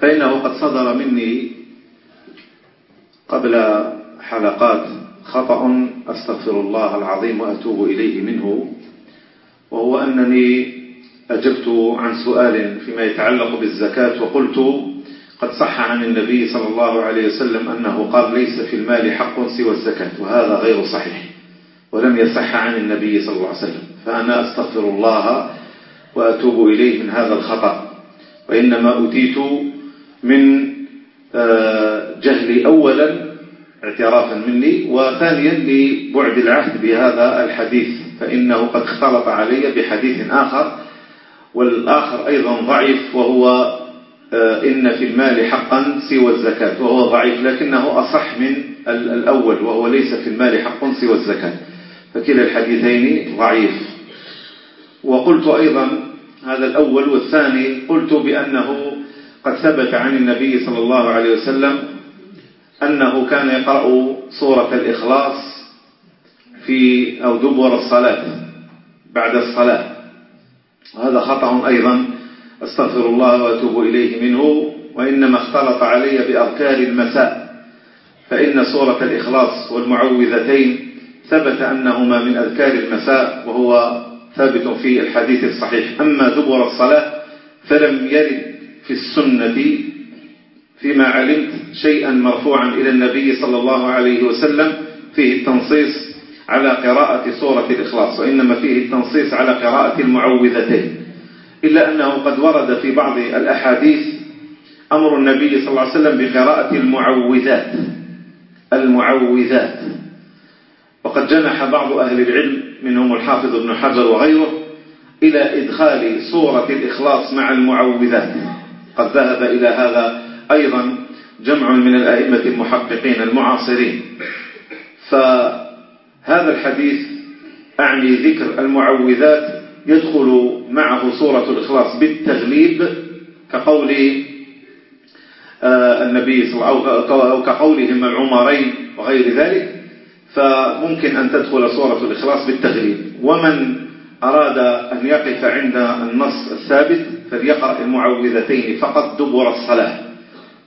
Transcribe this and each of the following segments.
فإنه قد صدر مني قبل حلقات خطأ أستغفر الله العظيم وأتوب إليه منه وهو أنني أجبت عن سؤال فيما يتعلق بالزكاة وقلت قد صح عن النبي صلى الله عليه وسلم أنه قال ليس في المال حق سوى الزكاة. وهذا غير صحيح ولم يصح عن النبي صلى الله عليه وسلم. فأنا أستغفر الله وأتوب إليه من هذا الخطأ وإنما أتيت من آه، جهلي أولا اعترافا مني وثانيا لبعد العهد بهذا الحديث فإنه قد اختلط علي بحديث آخر والآخر أيضا ضعيف وهو آه، إن في المال حقا سوى الزكاة وهو ضعيف لكنه أصح من الأول وهو ليس في المال حق سوى الزكاة. فكلا الحديثين ضعيف. وقلت أيضا هذا الأول والثاني قلت بأنه قد ثبت عن النبي صلى الله عليه وسلم أنه كان يقرأ سورة الإخلاص في أو دبر الصلاة بعد الصلاة. هذا خطأ أيضا. أستغفر الله وأتوب إليه منه. وإنما اختلط علي بأركان المساء. فإن سورة الإخلاص والمعوذتين ثبت أنهما من أذكار المساء وهو ثابت في الحديث الصحيح. أما دبر الصلاة فلم يرد في السنة فيما علمت شيئا مرفوعا إلى النبي صلى الله عليه وسلم فيه التنصيص على قراءة سورة الإخلاص وإنما فيه التنصيص على قراءة المعوذتين. إلا أنه قد ورد في بعض الأحاديث أمر النبي صلى الله عليه وسلم بقراءة المعوذات المعوذات. وقد جنح بعض أهل العلم منهم الحافظ ابن حجر وغيره إلى إدخال سورة الإخلاص مع المعوذات. قد ذهب إلى هذا أيضا جمع من الأئمة المحققين المعاصرين. فهذا الحديث أعني ذكر المعوذات يدخل معه سورة الإخلاص بالتغليب كقول آه، النبي صلى الله عليه وسلم أو كقولهم العمرين وغير ذلك. فممكن أن تدخل سورة الإخلاص بالتغليب. ومن أراد أن يقف عند النص الثابت فليقرأ المعوذتين فقط دبر الصلاة.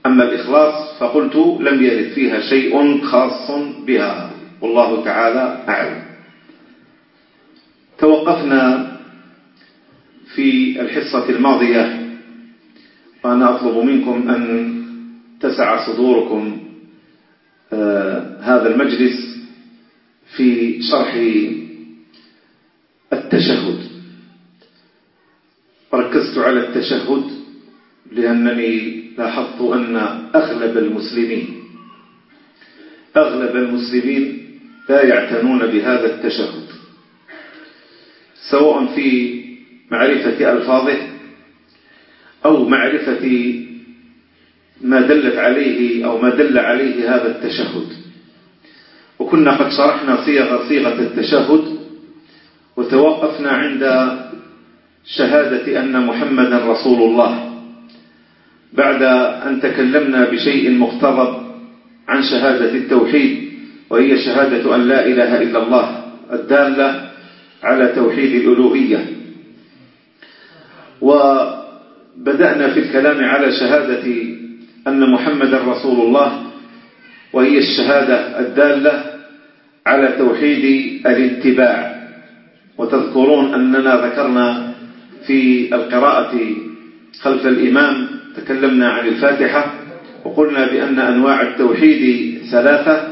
أما الإخلاص فقلت لم يرد فيها شيء خاص بها. والله تعالى أعلم. توقفنا في الحصة الماضية وأنا أطلب منكم أن تسع صدوركم آه هذا المجلس في شرح التشهد. ركزت على التشهد لأنني لاحظت أن أغلب المسلمين أغلب المسلمين لا يعتنون بهذا التشهد سواء في معرفة ألفاظه أو معرفة ما دلت عليه أو ما دل عليه هذا التشهد. وكنا قد شرحنا صيغة صيغة التشهد وتوقفنا عند شهادة أن محمدا رسول الله. بعد أن تكلمنا بشيء مقترب عن شهادة التوحيد وهي شهادة أن لا إله إلا الله الدالة على توحيد الألوهية. وبدأنا في الكلام على شهادة أن محمدا رسول الله وهي الشهادة الدالة على توحيد الاتباع وتذكرون أننا ذكرنا في القراءة خلف الإمام تكلمنا عن الفاتحة وقلنا بأن أنواع التوحيد ثلاثة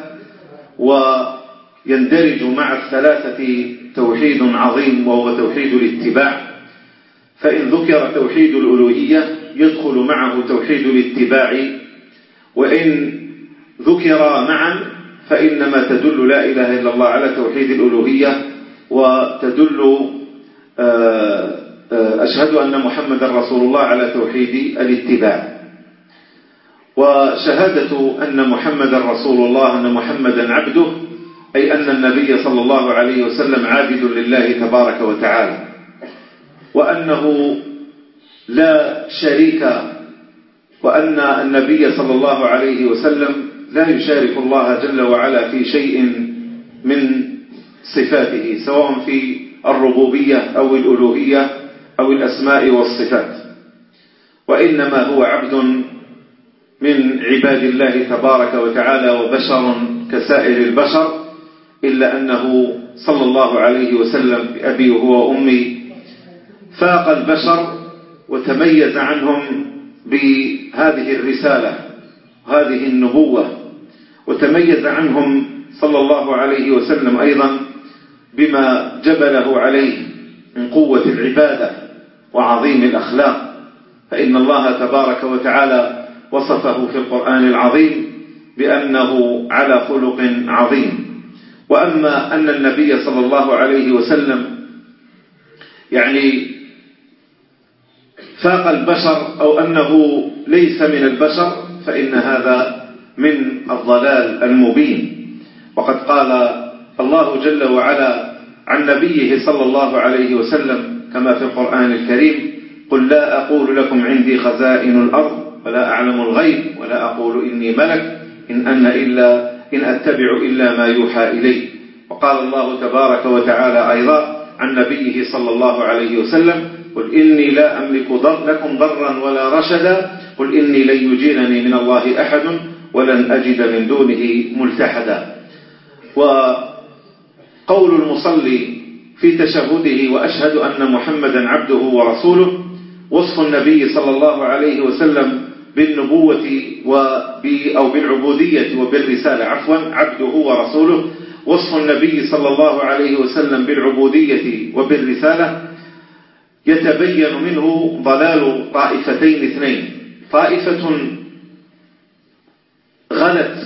ويندرج مع الثلاثة توحيد عظيم وهو توحيد الاتباع. فإن ذكر توحيد الألوهية يدخل معه توحيد الاتباع. وإن ذكر معا فإنما تدل لا إله إلا الله على توحيد الألوهية وتدل آه، أشهد أن محمد رسول الله على توحيد الاتباع. وشهادة أن محمدا رسول الله أن محمدا عبده أي أن النبي صلى الله عليه وسلم عابد لله تبارك وتعالى. وأنه لا شريك وأن النبي صلى الله عليه وسلم لا يشارك الله جل وعلا في شيء من صفاته سواء في الربوبية أو الألوهية أو الأسماء والصفات. وإنما هو عبد من عباد الله تبارك وتعالى وبشر كسائر البشر إلا أنه صلى الله عليه وسلم بأبي وهو وأمي فاق البشر وتميز عنهم بهذه الرسالة هذه النبوة وتميز عنهم صلى الله عليه وسلم أيضا بما جبله عليه من قوة العبادة. وعظيم الأخلاق. فإن الله تبارك وتعالى وصفه في القرآن العظيم بأنه على خلق عظيم. وأما أن النبي صلى الله عليه وسلم يعني فاق البشر أو أنه ليس من البشر فإن هذا من الضلال المبين. وقد قال الله جل وعلا عن نبيه صلى الله عليه وسلم كما في القرآن الكريم قل لا أقول لكم عندي خزائن الأرض ولا أعلم الغيب ولا أقول إني ملك إن أنا إلا إن أتبع إلا ما يوحى إلي. وقال الله تبارك وتعالى أيضا عن نبيه صلى الله عليه وسلم قل إني لا أملك ضر لكم ضرا ولا رشدا قل إني لن يجينني من الله أحد ولن أجد من دونه ملتحدا. وقول المصلي في تشهده وأشهد أن محمدا عبده ورسوله وصف النبي صلى الله عليه وسلم بالنبوة أو بالعبودية وبالرسالة عفوا عبده ورسوله وصف النبي صلى الله عليه وسلم بالعبودية وبالرسالة. يتبين منه ضلال طائفتين اثنين. طائفة غلت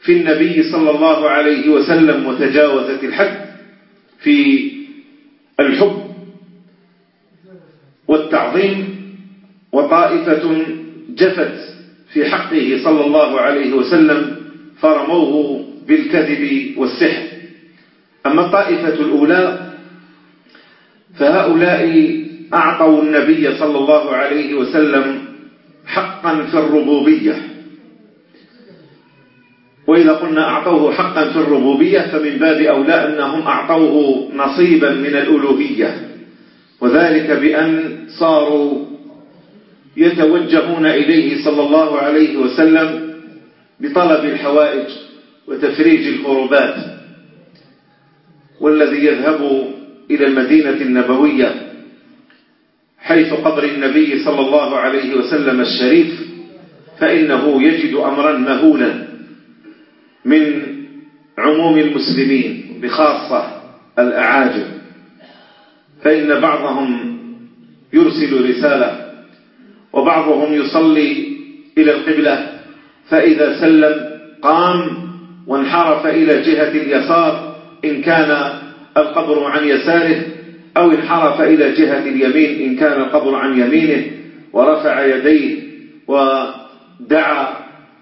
في النبي صلى الله عليه وسلم وتجاوزت الحد في الحب والتعظيم وطائفة جفت في حقه صلى الله عليه وسلم فرموه بالكذب والسحر. أما الطائفة الأولى فهؤلاء أعطوا النبي صلى الله عليه وسلم حقا في الربوبية. وإذا قلنا أعطوه حقا في الربوبية فمن باب أولى أنهم أعطوه نصيبا من الألوهية. وذلك بأن صاروا يتوجهون إليه صلى الله عليه وسلم بطلب الحوائج وتفريج الكربات والذي يذهب إلى المدينة النبوية حيث قبر النبي صلى الله عليه وسلم الشريف فإنه يجد أمرا مهولا. من عموم المسلمين بخاصة الأعاجم. فإن بعضهم يرسل رسالة وبعضهم يصلي إلى القبلة فإذا سلم قام وانحرف إلى جهة اليسار إن كان القبر عن يساره أو انحرف إلى جهة اليمين إن كان القبر عن يمينه ورفع يديه ودعا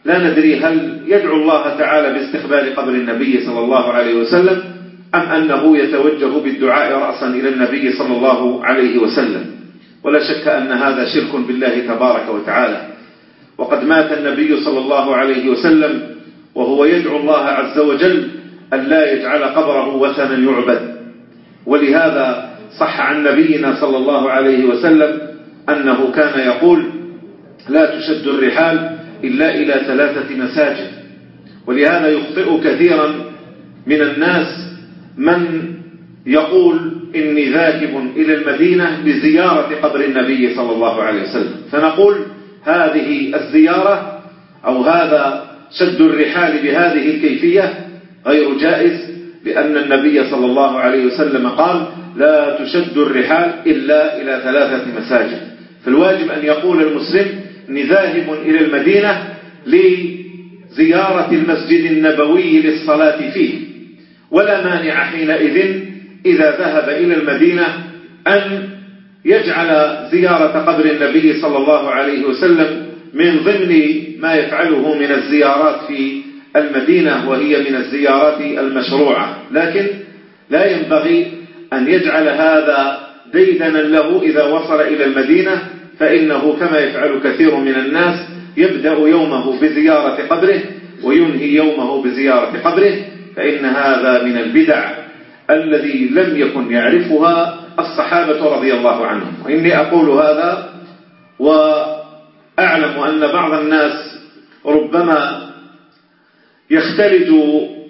لا ندري هل يدعو الله تعالى باستقبال قبر النبي صلى الله عليه وسلم أم أنه يتوجه بالدعاء رأسا إلى النبي صلى الله عليه وسلم. ولا شك أن هذا شرك بالله تبارك وتعالى. وقد مات النبي صلى الله عليه وسلم وهو يدعو الله عز وجل أن لا يجعل قبره وثنا يعبد. ولهذا صح عن نبينا صلى الله عليه وسلم أنه كان يقول لا تشد الرحال إلا إلى ثلاثة مساجد. ولهذا يخطئ كثيرا من الناس من يقول إني ذاهب إلى المدينة لزيارة قبر النبي صلى الله عليه وسلم. فنقول هذه الزيارة أو هذا شد الرحال بهذه الكيفية غير جائز لأن النبي صلى الله عليه وسلم قال لا تشد الرحال إلا إلى ثلاثة مساجد. فالواجب أن يقول المسلم أني ذاهب إلى المدينة لزيارة المسجد النبوي للصلاة فيه. ولا مانع حينئذ إذا ذهب إلى المدينة أن يجعل زيارة قبر النبي صلى الله عليه وسلم من ضمن ما يفعله من الزيارات في المدينة وهي من الزيارات المشروعة. لكن لا ينبغي أن يجعل هذا ديدنا له إذا وصل إلى المدينة فإنه كما يفعل كثير من الناس يبدأ يومه بزيارة قبره وينهي يومه بزيارة قبره فإن هذا من البدع الذي لم يكن يعرفها الصحابة رضي الله عنهم. وإني أقول هذا وأعلم أن بعض الناس ربما يختلج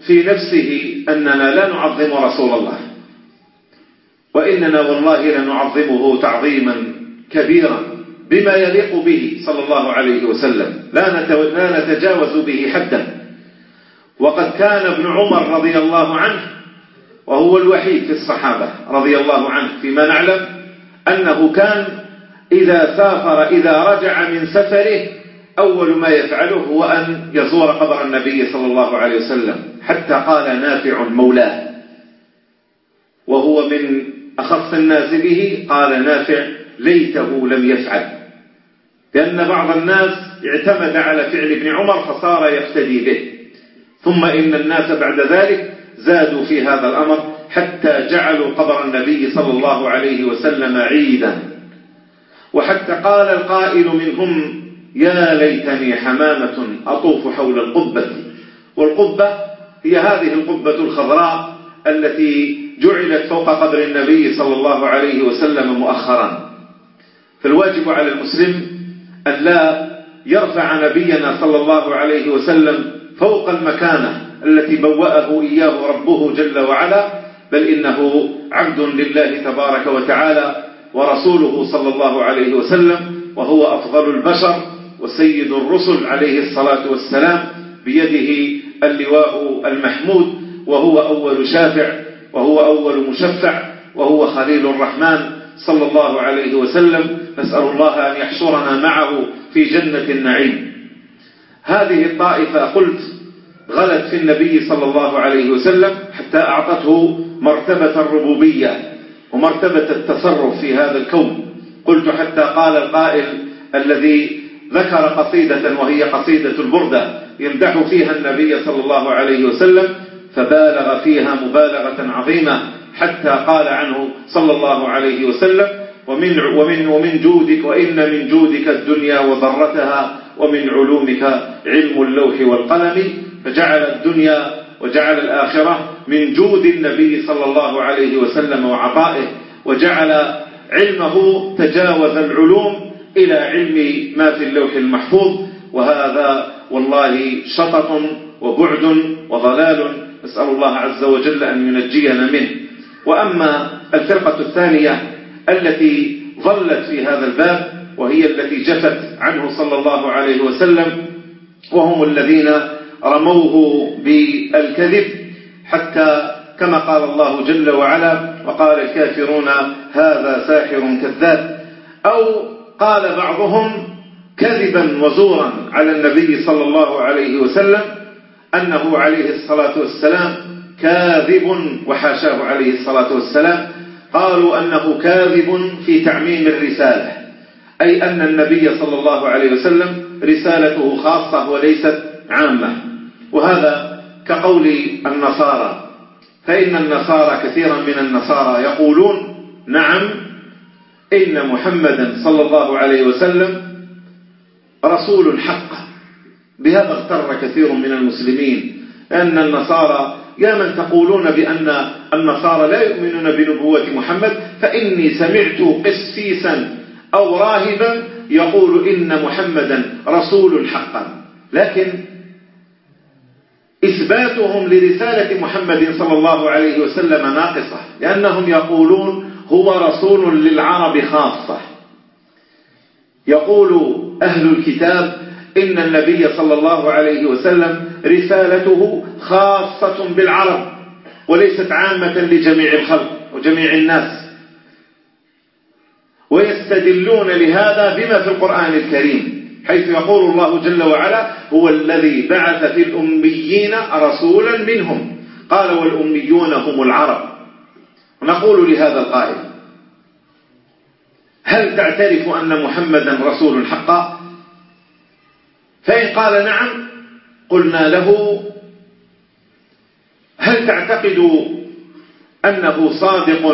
في نفسه أننا لا نعظم رسول الله وإننا والله لنعظمه تعظيما كبيرا. بما يليق به صلى الله عليه وسلم. لا نتجاوز به حدا. وقد كان ابن عمر رضي الله عنه وهو الوحيد في الصحابة رضي الله عنه فيما نعلم أنه كان إذا سافر إذا رجع من سفره أول ما يفعله هو أن يزور قبر النبي صلى الله عليه وسلم حتى قال نافع مولاه. وهو من أخص الناس به قال نافع ليته لم يفعل. لأن بعض الناس اعتمد على فعل ابن عمر فصار يفتدي به. ثم إن الناس بعد ذلك زادوا في هذا الأمر حتى جعلوا قبر النبي صلى الله عليه وسلم عيدا. وحتى قال القائل منهم يا ليتني حمامة أطوف حول القبة. والقبة هي هذه القبة الخضراء التي جعلت فوق قبر النبي صلى الله عليه وسلم مؤخرا. فالواجب على المسلم أن لا يرفع نبينا صلى الله عليه وسلم فوق المكانة التي بوأه إياه ربه جل وعلا بل إنه عبد لله تبارك وتعالى ورسوله صلى الله عليه وسلم وهو أفضل البشر وسيد الرسل عليه الصلاة والسلام بيده اللواء المحمود وهو أول شافع وهو أول مشفع وهو خليل الرحمن صلى الله عليه وسلم نسأل الله أن يحشرنا معه في جنة النعيم. هذه الطائفة قلت غلت في النبي صلى الله عليه وسلم حتى أعطته مرتبة الربوبية ومرتبة التصرف في هذا الكون. قلت حتى قال القائل الذي ذكر قصيدة وهي قصيدة البردة يمدح فيها النبي صلى الله عليه وسلم فبالغ فيها مبالغة عظيمة حتى قال عنه صلى الله عليه وسلم ومن, ومن, ومن جودك وإن من جودك الدنيا وضرتها ومن علومك علم اللوح والقلم فجعل الدنيا وجعل الآخرة من جود النبي صلى الله عليه وسلم وعطائه وجعل علمه تجاوز العلوم إلى علم ما في اللوح المحفوظ وهذا والله شطط وبعد وضلال. نسأل الله عز وجل أن ينجينا منه. وأما الفرقة الثانية التي ظلت في هذا الباب وهي التي جفت عنه صلى الله عليه وسلم وهم الذين رموه بالكذب حتى كما قال الله جل وعلا وقال الكافرون هذا ساحر كذاب. أو قال بعضهم كذبا وزورا على النبي صلى الله عليه وسلم أنه عليه الصلاة والسلام كاذب وحاشاه عليه الصلاة والسلام. قالوا أنه كاذب في تعميم الرسالة. أي أن النبي صلى الله عليه وسلم رسالته خاصة وليست عامة. وهذا كقول النصارى. فإن النصارى كثيرا من النصارى يقولون نعم إن محمدا صلى الله عليه وسلم رسول حق بهذا اغتر كثير من المسلمين. أن النصارى يا من تقولون بأن النصارى لا يؤمنون بنبوة محمد فإني سمعت قسيسا أو راهبا يقول إن محمدا رسول حقا. لكن إثباتهم لرسالة محمد صلى الله عليه وسلم ناقصة لأنهم يقولون هو رسول للعرب خاصة. يقول أهل الكتاب إن النبي صلى الله عليه وسلم رسالته خاصة بالعرب وليست عامة لجميع الخلق وجميع الناس. ويستدلون لهذا بما في القرآن الكريم حيث يقول الله جل وعلا هو الذي بعث في الأميين رسولا منهم قال والأميون هم العرب نقول لهذا القائل هل تعترف أن محمدا رسول حقا؟ فإن قال نعم قلنا له هل تعتقد أنه صادق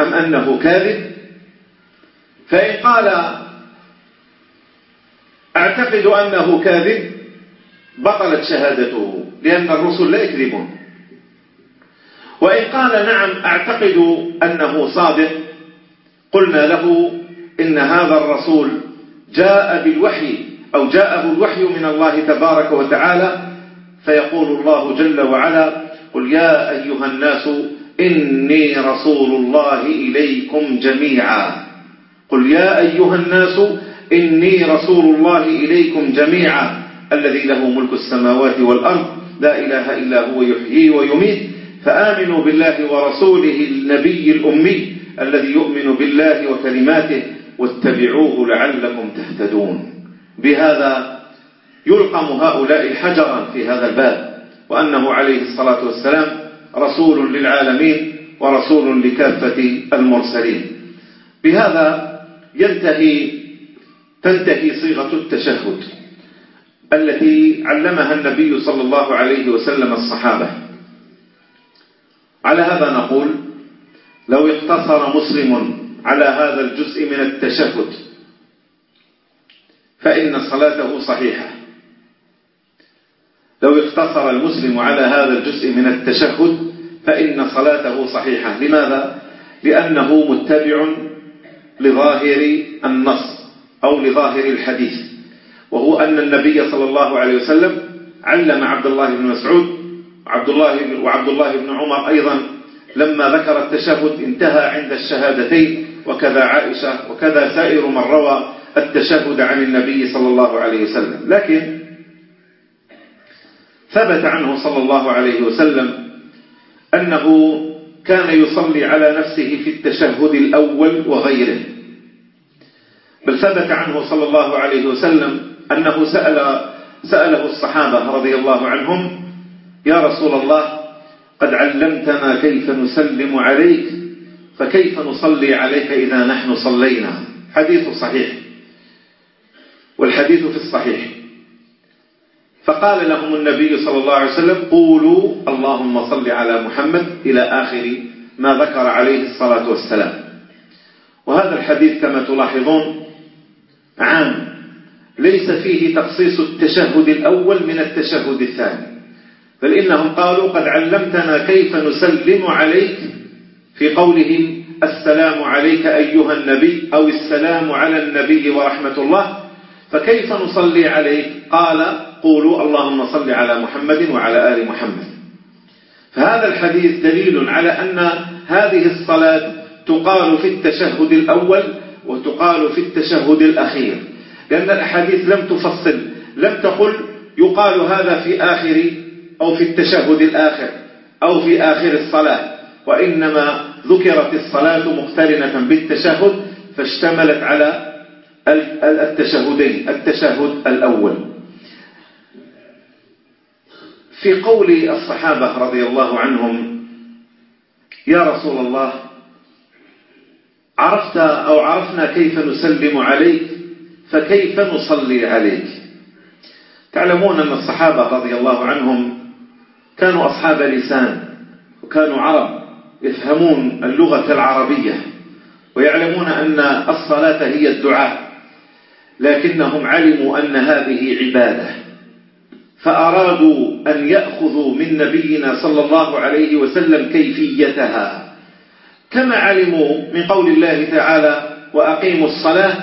أم أنه كاذب؟ فإن قال أعتقد أنه كاذب بطلت شهادته لأن الرسل لا يكذبون. وإن قال نعم أعتقد أنه صادق قلنا له إن هذا الرسول جاء بالوحي أو جاءه الوحي من الله تبارك وتعالى فيقول الله جل وعلا قل يا أيها الناس إني رسول الله إليكم جميعا. قل يا أيها الناس إني رسول الله إليكم جميعا الذي له ملك السماوات والأرض لا إله إلا هو يحيي ويميت فآمنوا بالله ورسوله النبي الأمي الذي يؤمن بالله وكلماته واتبعوه لعلكم تهتدون. بهذا يلقم هؤلاء حجرا في هذا الباب وأنه عليه الصلاة والسلام رسول للعالمين ورسول لكافة المرسلين. بهذا ينتهي تنتهي صيغة التشهد التي علمها النبي صلى الله عليه وسلم الصحابة. على هذا نقول لو اقتصر مسلم على هذا الجزء من التشهد فإن صلاته صحيحة. لو اقتصر المسلم على هذا الجزء من التشهد فإن صلاته صحيحة. لماذا؟ لأنه متبع لظاهر النص أو لظاهر الحديث. وهو أن النبي صلى الله عليه وسلم علم عبد الله بن مسعود وعبد الله وعبد الله بن عمر أيضا لما ذكر التشهد انتهى عند الشهادتين وكذا عائشة وكذا سائر من روى التشهد عن النبي صلى الله عليه وسلم. لكن ثبت عنه صلى الله عليه وسلم أنه كان يصلي على نفسه في التشهد الأول وغيره. بل ثبت عنه صلى الله عليه وسلم أنه سأل سأله الصحابة رضي الله عنهم يا رسول الله قد علمتنا كيف نسلم عليك فكيف نصلي عليك إذا نحن صلينا؟ حديث صحيح. والحديث في الصحيح. فقال لهم النبي صلى الله عليه وسلم قولوا اللهم صل على محمد إلى آخر ما ذكر عليه الصلاة والسلام. وهذا الحديث كما تلاحظون عام ليس فيه تخصيص التشهد الأول من التشهد الثاني بل إنهم قالوا قد علمتنا كيف نسلم عليك في قولهم السلام عليك أيها النبي أو السلام على النبي ورحمة الله فكيف نصلي عليك قال قولوا اللهم صل على محمد وعلى آل محمد. فهذا الحديث دليل على أن هذه الصلاة تقال في التشهد الأول وتقال في التشهد الأخير. لأن الأحاديث لم تفصل لم تقل يقال هذا في آخر أو في التشهد الآخر أو في آخر الصلاة وإنما ذكرت الصلاة مقترنة بالتشهد فاشتملت على التشهدين التشهد الأول. في قول الصحابة رضي الله عنهم يا رسول الله عرفت أو عرفنا كيف نسلم عليك فكيف نصلي عليك؟ تعلمون أن الصحابة رضي الله عنهم كانوا أصحاب لسان وكانوا عرب يفهمون اللغة العربية ويعلمون أن الصلاة هي الدعاء. لكنهم علموا أن هذه عبادة فأرادوا أن يأخذوا من نبينا صلى الله عليه وسلم كيفيتها. كما علموا من قول الله تعالى وأقيموا الصلاة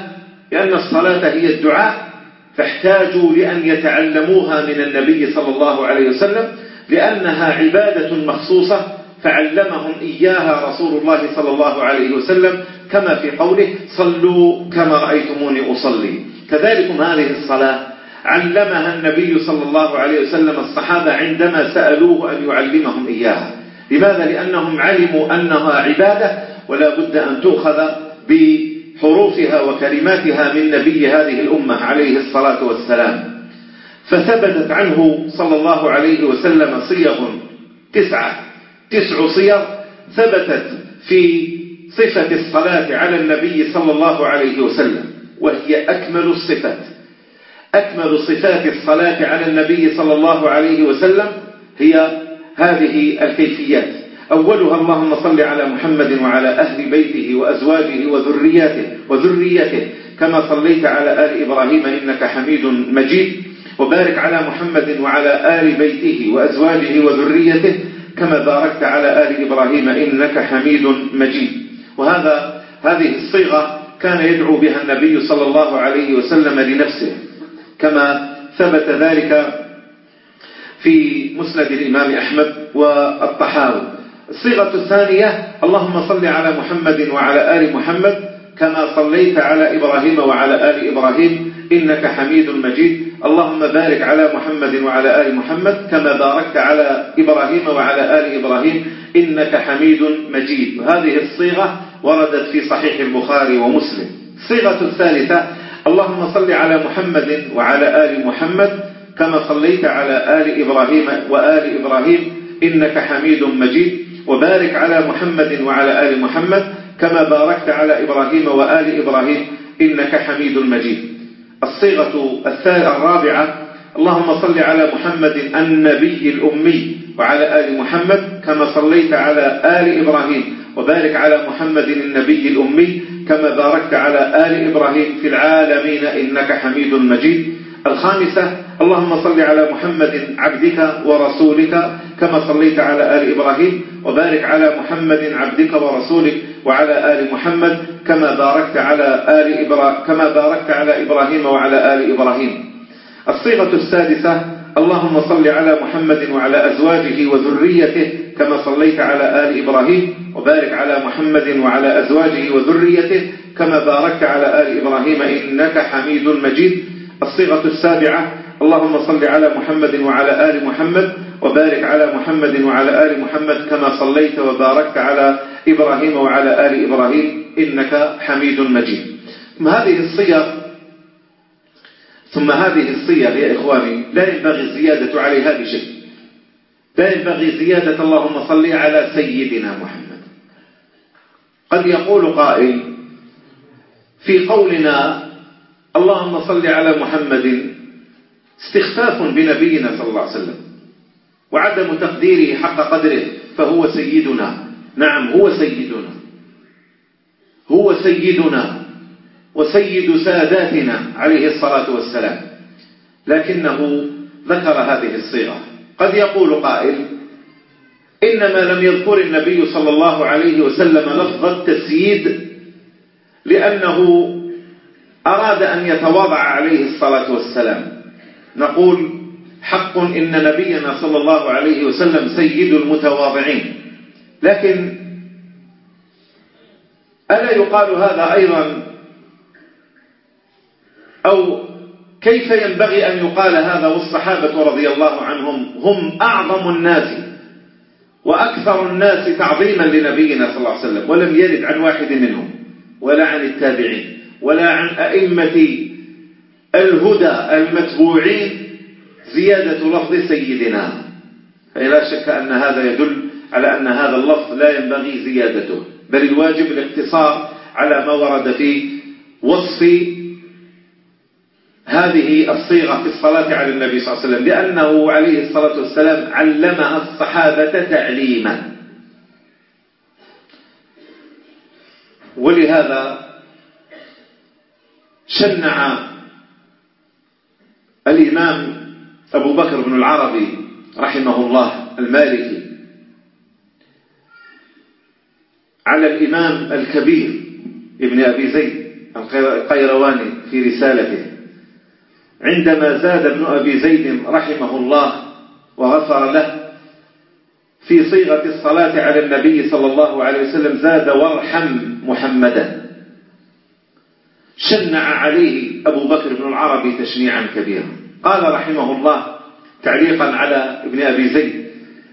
لأن الصلاة هي الدعاء فاحتاجوا لأن يتعلموها من النبي صلى الله عليه وسلم لأنها عبادة مخصوصة فعلمهم إياها رسول الله صلى الله عليه وسلم كما في قوله صلوا كما رأيتموني أصلي. كذلك هذه الصلاة علمها النبي صلى الله عليه وسلم الصحابة عندما سألوه أن يعلمهم إياها. لماذا؟ لأنهم علموا أنها عبادة ولا بد أن تؤخذ بحروفها وكلماتها من نبي هذه الأمة عليه الصلاة والسلام. فثبتت عنه صلى الله عليه وسلم صيغ تسعة. تسع صيغ ثبتت في صفة الصلاة على النبي صلى الله عليه وسلم وهي أكمل الصفات. أكمل صفات الصلاة على النبي صلى الله عليه وسلم هي هذه الكيفيات. أولها اللهم صل على محمد وعلى أهل بيته وأزواجه وذرياته وذريته كما صليت على آل إبراهيم إنك حميد مجيد وبارك على محمد وعلى آل بيته وأزواجه وذريته كما باركت على آل إبراهيم إنك حميد مجيد. وهذا هذه الصيغة كان يدعو بها النبي صلى الله عليه وسلم لنفسه كما ثبت ذلك في مسند الإمام أحمد والطحاوي. الصيغة الثانية اللهم صل على محمد وعلى آل محمد كما صليت على إبراهيم وعلى آل إبراهيم إنك حميد مجيد. اللهم بارك على محمد وعلى آل محمد كما باركت على إبراهيم وعلى آل إبراهيم إنك حميد مجيد. هذه الصيغة وردت في صحيح البخاري ومسلم. الصيغة الثالثة اللهم صل على محمد وعلى آل محمد كما صليت على آل إبراهيم وآل إبراهيم إنك حميد مجيد. وبارك على محمد وعلى آل محمد كما باركت على إبراهيم وآل إبراهيم إنك حميد مجيد. الصيغة الرابعة اللهم صل على محمد النبي الأمي وعلى آل محمد كما صليت على آل إبراهيم وبارك على محمد النبي الأمي كما باركت على آل إبراهيم في العالمين إنك حميد مجيد. الخامسة اللهم صل على محمد عبدك ورسولك كما صليت على آل إبراهيم وبارك على محمد عبدك ورسولك وعلى آل محمد كما باركت على آل إبراهيم كما باركت على إبراهيم وعلى آل إبراهيم. الصيغة السادسة اللهم صل على محمد وعلى أزواجه وذريته كما صليت على آل إبراهيم وبارك على محمد وعلى أزواجه وذريته كما باركت على آل إبراهيم إنك حميد مجيد. الصيغة السابعة اللهم صل على محمد وعلى آل محمد وبارك على محمد وعلى آل محمد كما صليت وباركت على إبراهيم وعلى آل إبراهيم إنك حميد مجيد. ثم هذه الصيغ ثم هذه الصيغ يا إخواني لا ينبغي الزيادة عليها بشيء. لا ينبغي زيادة اللهم صل على سيدنا محمد. قد يقول قائل في قولنا اللهم صل على محمد. استخفاف بنبينا صلى الله عليه وسلم. وعدم تقديره حق قدره فهو سيدنا. نعم هو سيدنا. هو سيدنا وسيد ساداتنا عليه الصلاة والسلام. لكنه ذكر هذه الصيغة. قد يقول قائل إنما لم يذكر النبي صلى الله عليه وسلم لفظ التسييد لأنه أراد أن يتواضع عليه الصلاة والسلام. نقول حق إن نبينا صلى الله عليه وسلم سيد المتواضعين. لكن ألا يقال هذا أيضا؟ أو كيف ينبغي أن يقال هذا والصحابة رضي الله عنهم هم أعظم الناس وأكثر الناس تعظيما لنبينا صلى الله عليه وسلم ولم يرد عن واحد منهم ولا عن التابعين؟ ولا عن أئمة الهدى المتبوعين زيادة لفظ سيدنا. فلا شك أن هذا يدل على أن هذا اللفظ لا ينبغي زيادته بل الواجب الاقتصار على ما ورد في وصف هذه الصيغة في الصلاة على النبي صلى الله عليه وسلم لأنه عليه الصلاة والسلام علمها الصحابة تعليما. ولهذا شنع الإمام أبو بكر بن العربي رحمه الله المالكي على الإمام الكبير ابن أبي زيد القيرواني في رسالته. عندما زاد ابن أبي زيد رحمه الله وغفر له في صيغة الصلاة على النبي صلى الله عليه وسلم زاد وارحم محمدا. شنع عليه أبو بكر بن العربي تشنيعا كبيرا. قال رحمه الله تعليقا على ابن أبي زيد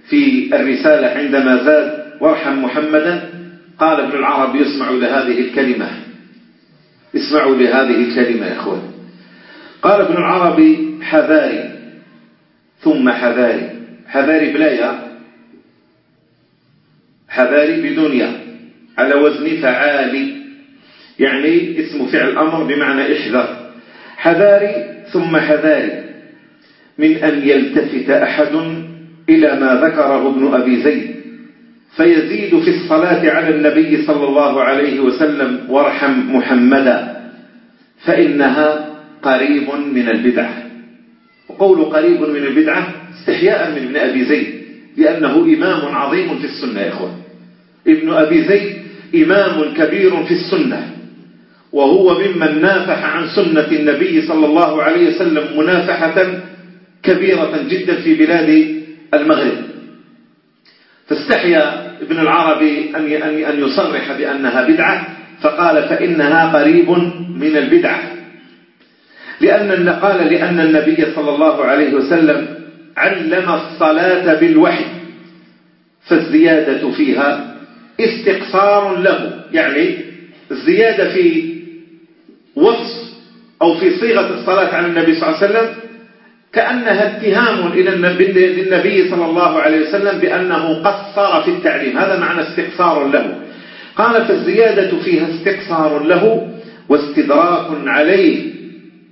في الرسالة عندما زاد وارحم محمدا قال ابن العربي يسمع لهذه الكلمة اسمعوا لهذه الكلمة يا أخوان قال ابن العربي حذاري ثم حذاري حذاري بلايا حذاري بدنيا على وزن فعالي يعني اسم فعل أمر بمعنى احذر. حذاري ثم حذاري. من أن يلتفت أحد إلى ما ذكره ابن أبي زيد. فيزيد في الصلاة على النبي صلى الله عليه وسلم وارحم محمدا. فإنها قريب من البدعة. وقول قريب من البدعة استحياء من ابن أبي زيد لأنه إمام عظيم في السنة يا إخوان. ابن أبي زيد إمام كبير في السنة. وهو ممن نافح عن سنة النبي صلى الله عليه وسلم منافحة كبيرة جدا في بلاد المغرب. فاستحيا ابن العربي أن يصرح بأنها بدعة فقال فإنها قريب من البدعة. لأن قال لأن النبي صلى الله عليه وسلم علم الصلاة بالوحي فالزيادة فيها استقصار له يعني الزيادة في وصف أو في صيغة الصلاة على النبي صلى الله عليه وسلم كأنها اتهام إلى للنبي صلى الله عليه وسلم بأنه قصر في التعليم. هذا معنى استقصار له. قال فالزيادة فيها استقصار له واستدراك عليه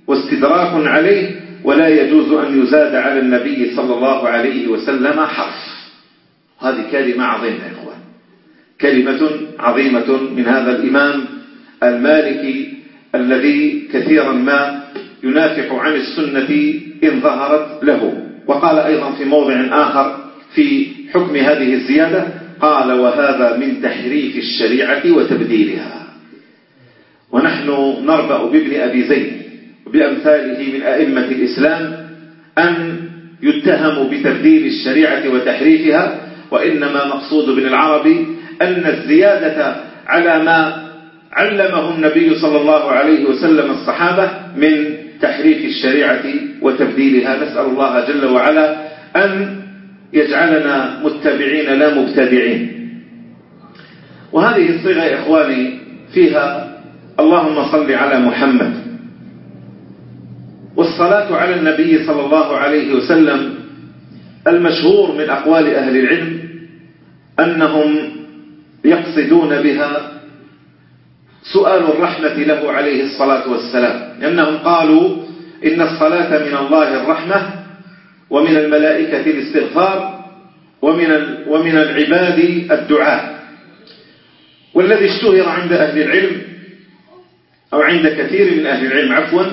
واستدراك عليه ولا يجوز أن يزاد على النبي صلى الله عليه وسلم حرف. هذه كلمة عظيمة يا إخوان. كلمة عظيمة من هذا الإمام المالكي الذي كثيرا ما ينافح عن السنة إن ظهرت له. وقال أيضا في موضع آخر في حكم هذه الزيادة قال وهذا من تحريف الشريعة وتبديلها. ونحن نربأ بابن أبي زيد وبأمثاله من أئمة الإسلام أن يتهم بتبديل الشريعة وتحريفها وإنما مقصود ابن العربي أن الزيادة على ما علمه النبي صلى الله عليه وسلم الصحابة من تحريف الشريعة وتبديلها. نسأل الله جل وعلا أن يجعلنا متبعين لا مبتدعين. وهذه الصيغة يا إخواني فيها اللهم صل على محمد. والصلاة على النبي صلى الله عليه وسلم المشهور من أقوال أهل العلم أنهم يقصدون بها سؤال الرحمة له عليه الصلاة والسلام. لأنهم قالوا إن الصلاة من الله الرحمة ومن الملائكة الاستغفار ومن ومن العباد الدعاء. والذي اشتهر عند أهل العلم أو عند كثير من أهل العلم عفوا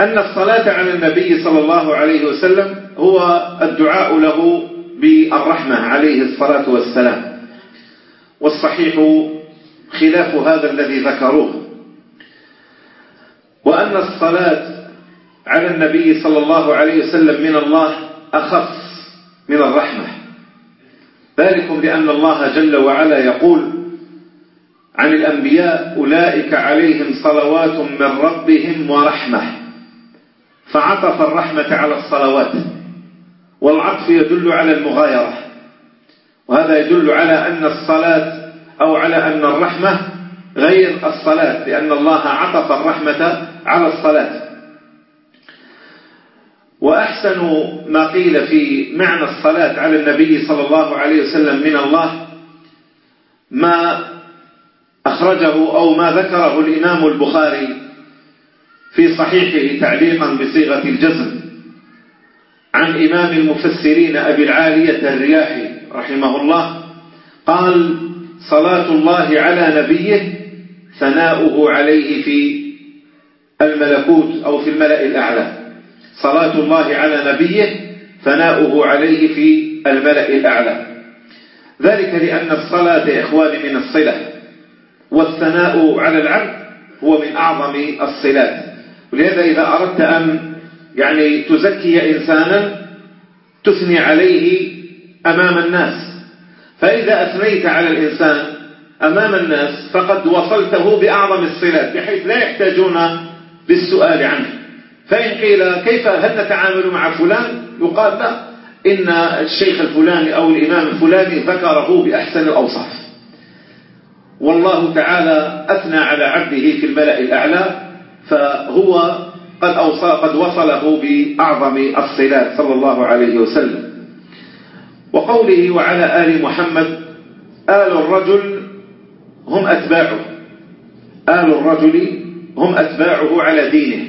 أن الصلاة على النبي صلى الله عليه وسلم هو الدعاء له بالرحمة عليه الصلاة والسلام. والصحيح خلاف هذا الذي ذكروه. وأن الصلاة على النبي صلى الله عليه وسلم من الله أخص من الرحمة. ذلكم لأن الله جل وعلا يقول عن الأنبياء أولئك عليهم صلوات من ربهم ورحمة. فعطف الرحمة على الصلوات والعطف يدل على المغايرة. وهذا يدل على أن الصلاة أو على أن الرحمة غير الصلاة لأن الله عطف الرحمة على الصلاة. وأحسن ما قيل في معنى الصلاة على النبي صلى الله عليه وسلم من الله ما أخرجه أو ما ذكره الإمام البخاري في صحيحه تعليقا بصيغة الجزم عن إمام المفسرين أبي العالية الرياحي رحمه الله قال صلاة الله على نبيه ثناؤه عليه في الملكوت أو في الملأ الأعلى. صلاة الله على نبيه ثناؤه عليه في الملأ الأعلى. ذلك لأن الصلاة إخواني من الصلة والثناء على العبد هو من أعظم الصلات. ولهذا إذا أردت أن يعني تزكي إنسانا تثني عليه أمام الناس. فإذا أثنيت على الإنسان أمام الناس فقد وصلته بأعظم الصلات بحيث لا يحتاجون للسؤال عنه. فإن قيل كيف هل نتعامل مع فلان؟ يقال لا. إن الشيخ الفلاني أو الإمام الفلاني ذكره بأحسن الأوصاف. والله تعالى أثنى على عبده في الملأ الأعلى فهو قد, أوصى قد وصله بأعظم الصلات صلى الله عليه وسلم. وقوله وعلى آل محمد آل الرجل هم أتباعه. آل الرجل هم أتباعه على دينه.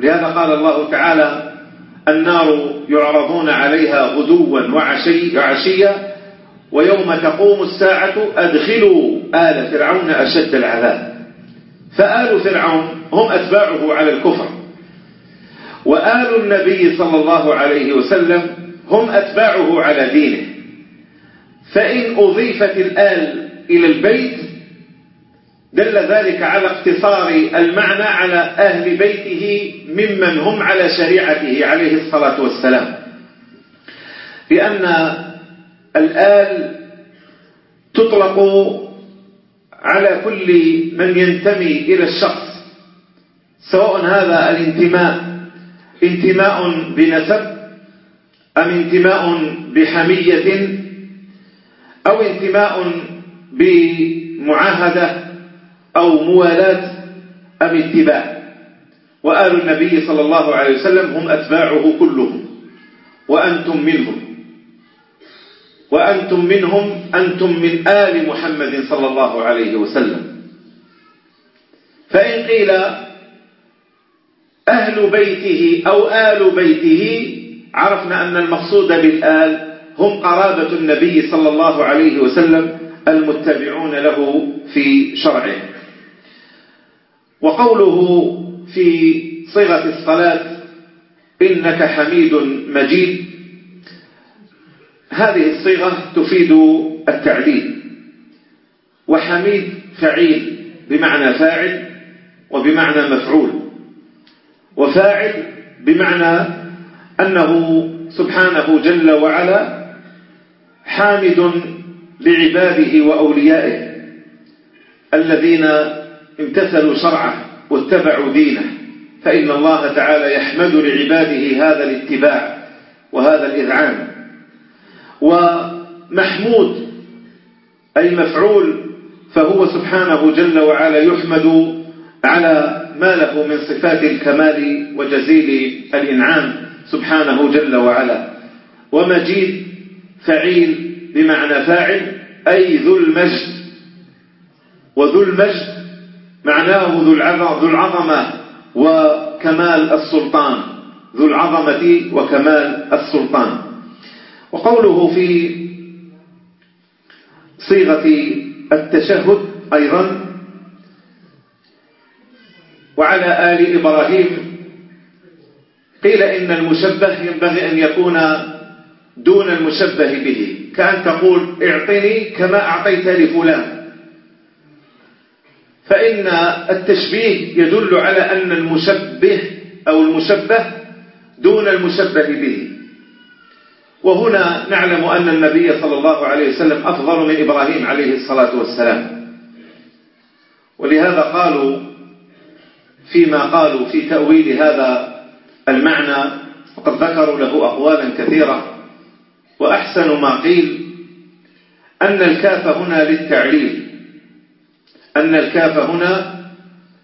لهذا قال الله تعالى النار يعرضون عليها غدوا وعشي وعشيا ويوم تقوم الساعة أدخلوا آل فرعون أشد العذاب. فآل فرعون هم أتباعه على الكفر. وآل النبي صلى الله عليه وسلم هم أتباعه على دينه. فإن أضيفت الآل إلى البيت دل ذلك على اقتصار المعنى على أهل بيته ممن هم على شريعته عليه الصلاة والسلام. لأن الآل تطلق على كل من ينتمي إلى الشخص سواء هذا الانتماء انتماء بنسب أم انتماء بحمية أو انتماء بمعاهدة أو موالاة أم اتباع؟ وآل النبي صلى الله عليه وسلم هم أتباعه كلهم وأنتم منهم. وأنتم منهم أنتم من آل محمد صلى الله عليه وسلم. فإن قيل أهل بيته أو آل بيته عرفنا أن المقصود بالآل هم قرابة النبي صلى الله عليه وسلم المتبعون له في شرعه. وقوله في صيغة الصلاة إنك حميد مجيد هذه الصيغة تفيد التعليل وحميد فعيل بمعنى فاعل وبمعنى مفعول وفاعل بمعنى أنه سبحانه جل وعلا حامد لعباده وأوليائه الذين امتثلوا شرعه واتبعوا دينه فإن الله تعالى يحمد لعباده هذا الاتباع وهذا الإذعان. ومحمود أي مفعول فهو سبحانه جل وعلا يحمد على ما له من صفات الكمال وجزيل الإنعام. سبحانه جل وعلا. ومجيد فعيل بمعنى فاعل أي ذو المجد. وذو المجد معناه ذو العظمة وكمال السلطان. ذو العظمة وكمال السلطان. وقوله في صيغة التشهد أيضا وعلى آل إبراهيم قيل إن المشبه ينبغي أن يكون دون المشبه به كأن تقول اعطني كما أعطيت لفلان فإن التشبيه يدل على أن المشبه أو المشبه دون المشبه به. وهنا نعلم أن النبي صلى الله عليه وسلم أفضل من إبراهيم عليه الصلاة والسلام. ولهذا قالوا فيما قالوا في تأويل هذا المعنى وقد ذكروا له أقوالا كثيرة. وأحسن ما قيل أن الكاف هنا للتعليل أن الكاف هنا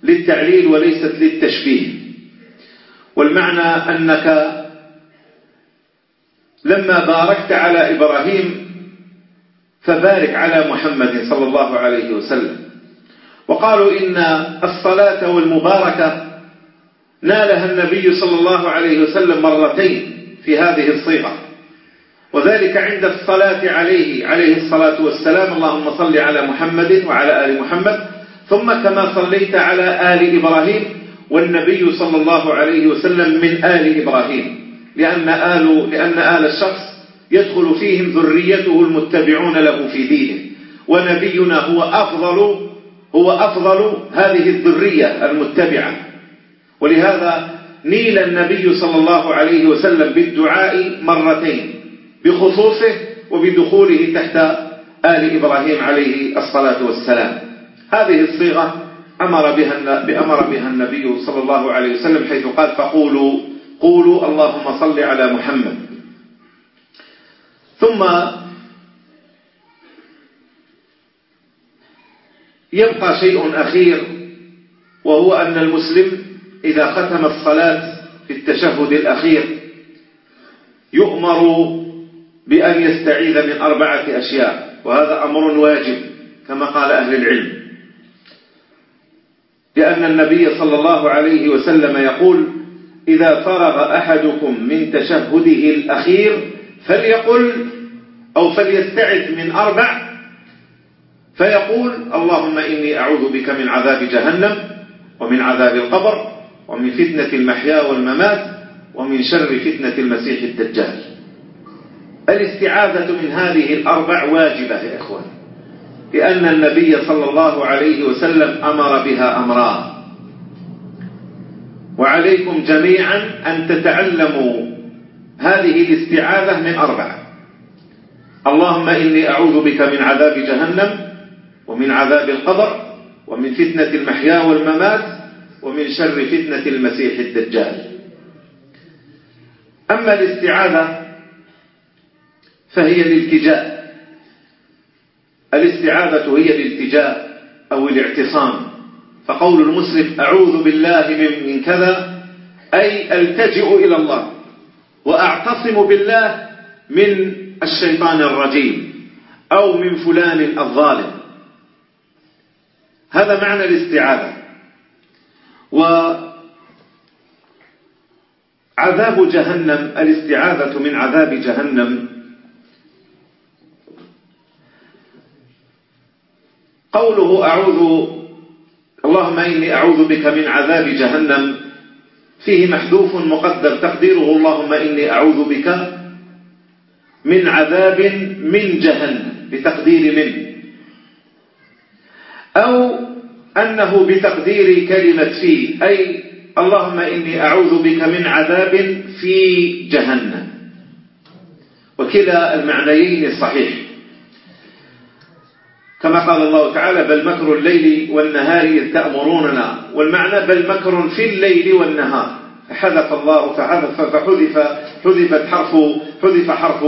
للتعليل وليست للتشبيه. والمعنى أنك لما باركت على إبراهيم فبارك على محمد صلى الله عليه وسلم. وقالوا إن الصلاة والمباركة نالها النبي صلى الله عليه وسلم مرتين في هذه الصيغة. وذلك عند الصلاة عليه عليه الصلاة والسلام. اللهم صل على محمد وعلى آل محمد. ثم كما صليت على آل إبراهيم والنبي صلى الله عليه وسلم من آل إبراهيم. لأن آل, لأن آل الشخص يدخل فيهم ذريته المتبعون له في دينه. ونبينا هو أفضل هو أفضل هذه الذرية المتبعة. ولهذا نيل النبي صلى الله عليه وسلم بالدعاء مرتين بخصوصه وبدخوله تحت آل إبراهيم عليه الصلاة والسلام. هذه الصيغة أمر بها, بأمر بها النبي صلى الله عليه وسلم حيث قال فقولوا قولوا اللهم صل على محمد. ثم يبقى شيء أخير وهو أن المسلم إذا ختم الصلاة في التشهد الأخير يؤمر بأن يستعيذ من أربعة أشياء وهذا أمر واجب كما قال أهل العلم. لأن النبي صلى الله عليه وسلم يقول إذا فرغ أحدكم من تشهده الأخير فليقل أو فليستعذ من أربع. فيقول اللهم إني أعوذ بك من عذاب جهنم ومن عذاب القبر ومن فتنة المحيا والممات ومن شر فتنة المسيح الدجال. الاستعاذة من هذه الأربع واجبة يا إخوان لأن النبي صلى الله عليه وسلم أمر بها أمران وعليكم جميعا أن تتعلموا هذه الاستعاذة من أربعة اللهم إني أعوذ بك من عذاب جهنم ومن عذاب القبر ومن فتنة المحيا والممات ومن شر فتنة المسيح الدجال. أما الاستعاذة فهي الالتجاء الاستعاذة هي الالتجاء أو الاعتصام. فقول المسلم أعوذ بالله من كذا أي ألتجئ إلى الله وأعتصم بالله من الشيطان الرجيم أو من فلان الظالم. هذا معنى الاستعاذة. وعذاب جهنم الاستعاذة من عذاب جهنم. قوله أعوذ اللهم إني أعوذ بك من عذاب جهنم فيه محذوف مقدر. تقديره اللهم إني أعوذ بك من عذاب من جهنم بتقدير من. أو أنه بتقدير كلمة في أي اللهم إني أعوذ بك من عذاب في جهنم. وكلا المعنيين صحيح كما قال الله تعالى بل مكر الليل والنهار إذ تأمروننا. والمعنى بل مكر في الليل والنهار. حذف الله فحذف فحذف حذفت حرف حذف حرف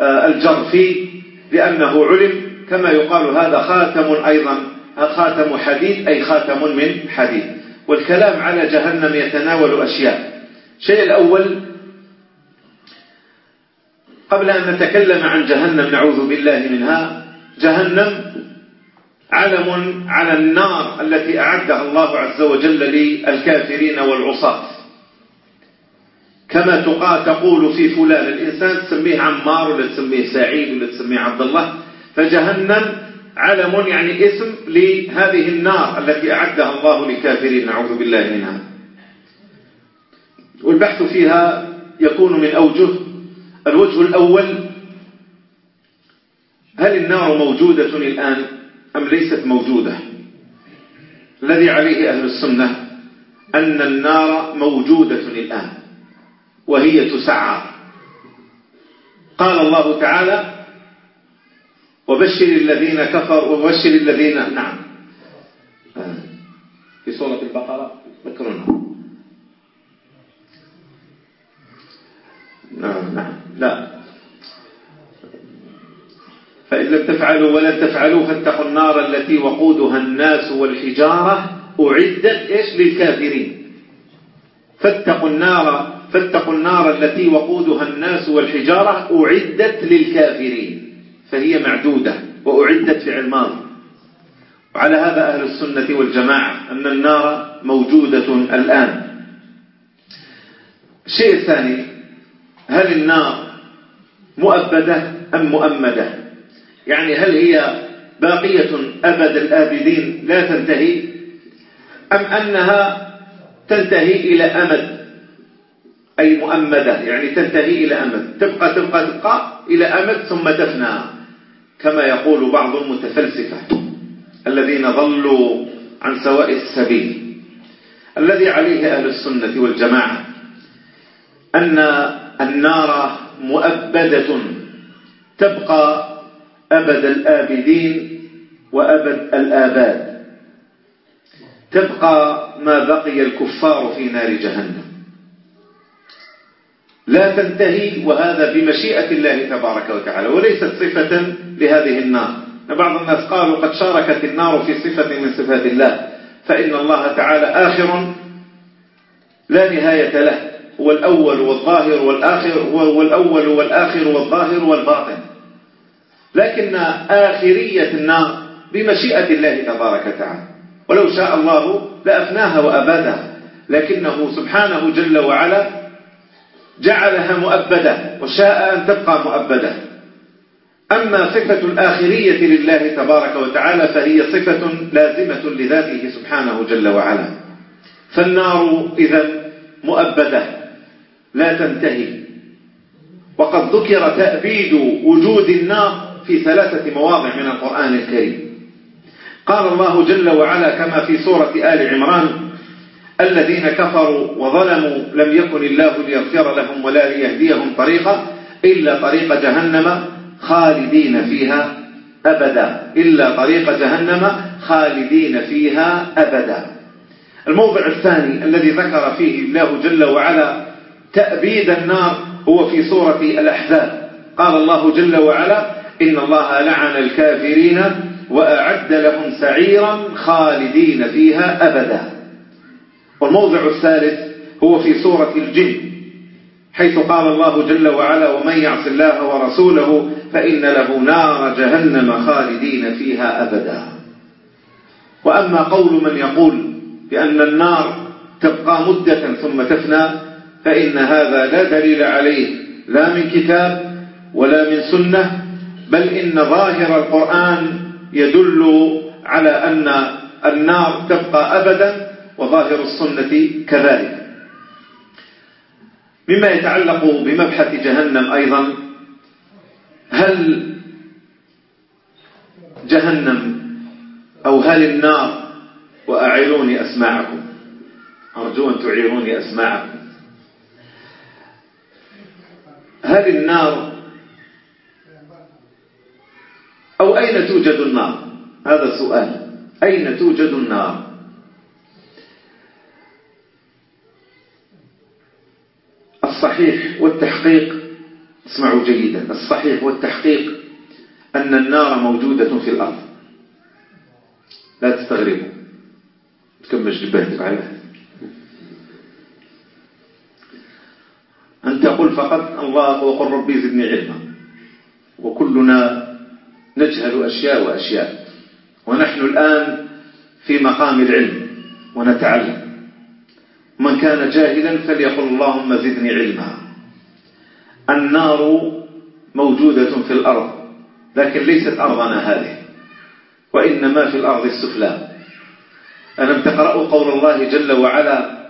آه، الجر في لأنه علم. كما يقال هذا خاتم أيضا. خاتم حديد أي خاتم من حديد والكلام على جهنم يتناول أشياء. الشيء الأول قبل أن نتكلم عن جهنم نعوذ بالله منها جهنم علم على النار التي أعدها الله عز وجل للكافرين والعصاة. كما تقول في فلان الإنسان تسميه عمار ولا تسميه سعيد ولا تسميه عبد الله. فجهنم علم يعني اسم لهذه النار التي أعدها الله للكافرين. نعوذ بالله منها. والبحث فيها يكون من أوجه الوجه الأول هل النار موجودة الآن أم ليست موجودة؟ الذي عليه أهل السنة أن النار موجودة الآن وهي تسعى. قال الله تعالى وبشر الذين كفروا وبشر الذين نعم. في سورة البقرة. ذكرنا. نعم نعم. لا. فإن لم تفعلوا ولن تفعلوا فاتقوا النار التي وقودها الناس والحجارة. أعدت إيش للكافرين. فاتقوا النار فاتقوا النار التي وقودها الناس والحجارة. أعدت للكافرين. فهي معدودة وأعدت في ماضي وعلى هذا أهل السنة والجماعة أن النار موجودة الآن. الشيء الثاني هل النار مؤبدة أم مؤمدة؟ يعني هل هي باقية أبد الآبدين لا تنتهي؟ أم أنها تنتهي إلى أمد؟ أي مؤمدة يعني تنتهي إلى أمد. تبقى تبقى تبقى إلى أمد ثم تفنى. كما يقول بعض المتفلسفة الذين ضلوا عن سواء السبيل. الذي عليه أهل السنة والجماعة أن النار مؤبدة تبقى أبد الآبدين وأبد الآباد تبقى ما بقي الكفار في نار جهنم. لا تنتهي وهذا بمشيئة الله تبارك وتعالى وليست صفة لهذه النار. بعض الناس قالوا قد شاركت النار في صفة من صفات الله فإن الله تعالى آخر لا نهاية له هو الأول والظاهر والآخر هو الأول والآخر والظاهر والباطن. لكن آخرية النار بمشيئة الله تبارك وتعالى. ولو شاء الله لأفناها وأبادها لكنه سبحانه جل وعلا جعلها مؤبدة وشاء أن تبقى مؤبدة. أما صفة الآخرية لله تبارك وتعالى فهي صفة لازمة لذاته سبحانه جل وعلا. فالنار إذا مؤبدة لا تنتهي. وقد ذكر تأبيد وجود النار في ثلاثة مواضع من القرآن الكريم. قال الله جل وعلا كما في سورة آل عمران الذين كفروا وظلموا لم يكن الله ليغفر لهم ولا ليهديهم طريقا إلا طريق جهنم خالدين فيها أبدا. إلا طريق جهنم خالدين فيها أبدا. الموضع الثاني الذي ذكر فيه الله جل وعلا تأبيد النار هو في سورة الأحزاب. قال الله جل وعلا إن الله لعن الكافرين وأعد لهم سعيرا خالدين فيها أبدا. والموضع الثالث هو في سورة الجن حيث قال الله جل وعلا ومن يعص الله ورسوله فإن له نار جهنم خالدين فيها أبدا. وأما قول من يقول بأن النار تبقى مدة ثم تفنى فإن هذا لا دليل عليه لا من كتاب ولا من سنة بل إن ظاهر القرآن يدل على أن النار تبقى أبدا وظاهر السنة كذلك. مما يتعلق بمبحث جهنم أيضا هل جهنم أو هل النار؟ وأعيروني أسماعكم. أرجو أن تعيروني أسماعكم. هل النار أو أين توجد النار؟ هذا سؤال. أين توجد النار؟ الصحيح والتحقيق اسمعوا جيدا الصحيح والتحقيق أن النار موجودة في الأرض. لا تستغربوا. تكمل جبهتك عليها أن تقول فقط الله وقل ربي زدني علما. وكلنا نجهل أشياء وأشياء. ونحن الآن في مقام العلم ونتعلم. من كان جاهلا فليقل اللهم زدني علما. النار موجودة في الأرض لكن ليست أرضنا هذه وإنما في الأرض السفلى. ألم تقرأوا قول الله جل وعلا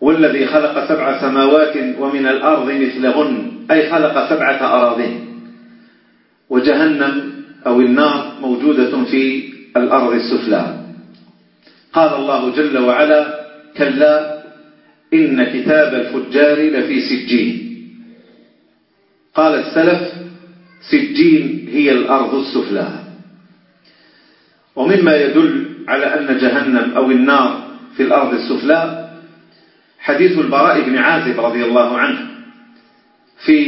والذي خلق سبع سماوات ومن الأرض مثلهن أي خلق سبعة أراضين. وجهنم أو النار موجودة في الأرض السفلى. قال الله جل وعلا كلا إن كتاب الفجار لفي سجين. قال السلف سجين هي الأرض السفلى. ومما يدل على أن جهنم أو النار في الأرض السفلى حديث البراء بن عازب رضي الله عنه في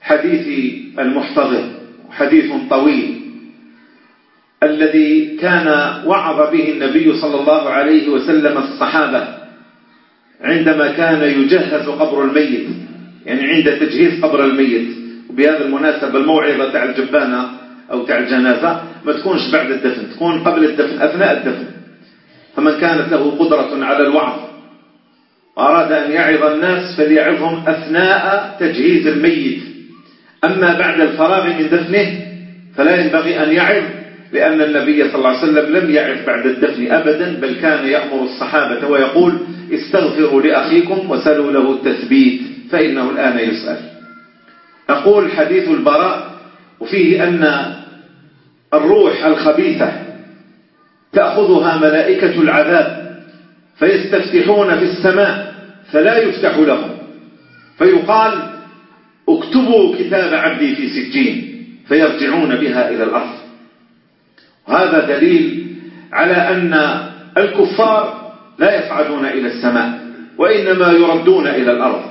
حديث المحتضر حديث طويل. الذي كان وعظ به النبي صلى الله عليه وسلم الصحابة عندما كان يجهز قبر الميت يعني عند تجهيز قبر الميت. وبهذا المناسبة الموعظة تاع الجبانة أو تاع الجنازة ما تكونش بعد الدفن تكون قبل الدفن أثناء الدفن. فمن كانت له قدرة على الوعظ وأراد أن يعظ الناس فليعظهم أثناء تجهيز الميت. أما بعد الفراغ من دفنه فلا ينبغي أن يعظ لأن النبي صلى الله عليه وسلم لم يعظ بعد الدفن أبدا بل كان يأمر الصحابة ويقول استغفروا لأخيكم وسلوا له التثبيت فإنه الآن يسأل. أقول حديث البراء وفيه أن الروح الخبيثة تأخذها ملائكة العذاب فيستفتحون في السماء فلا يفتح لهم. فيقال اكتبوا كتاب عبدي في سجين فيرجعون بها إلى الأرض. وهذا دليل على أن الكفار لا يصعدون إلى السماء وإنما يردون إلى الأرض.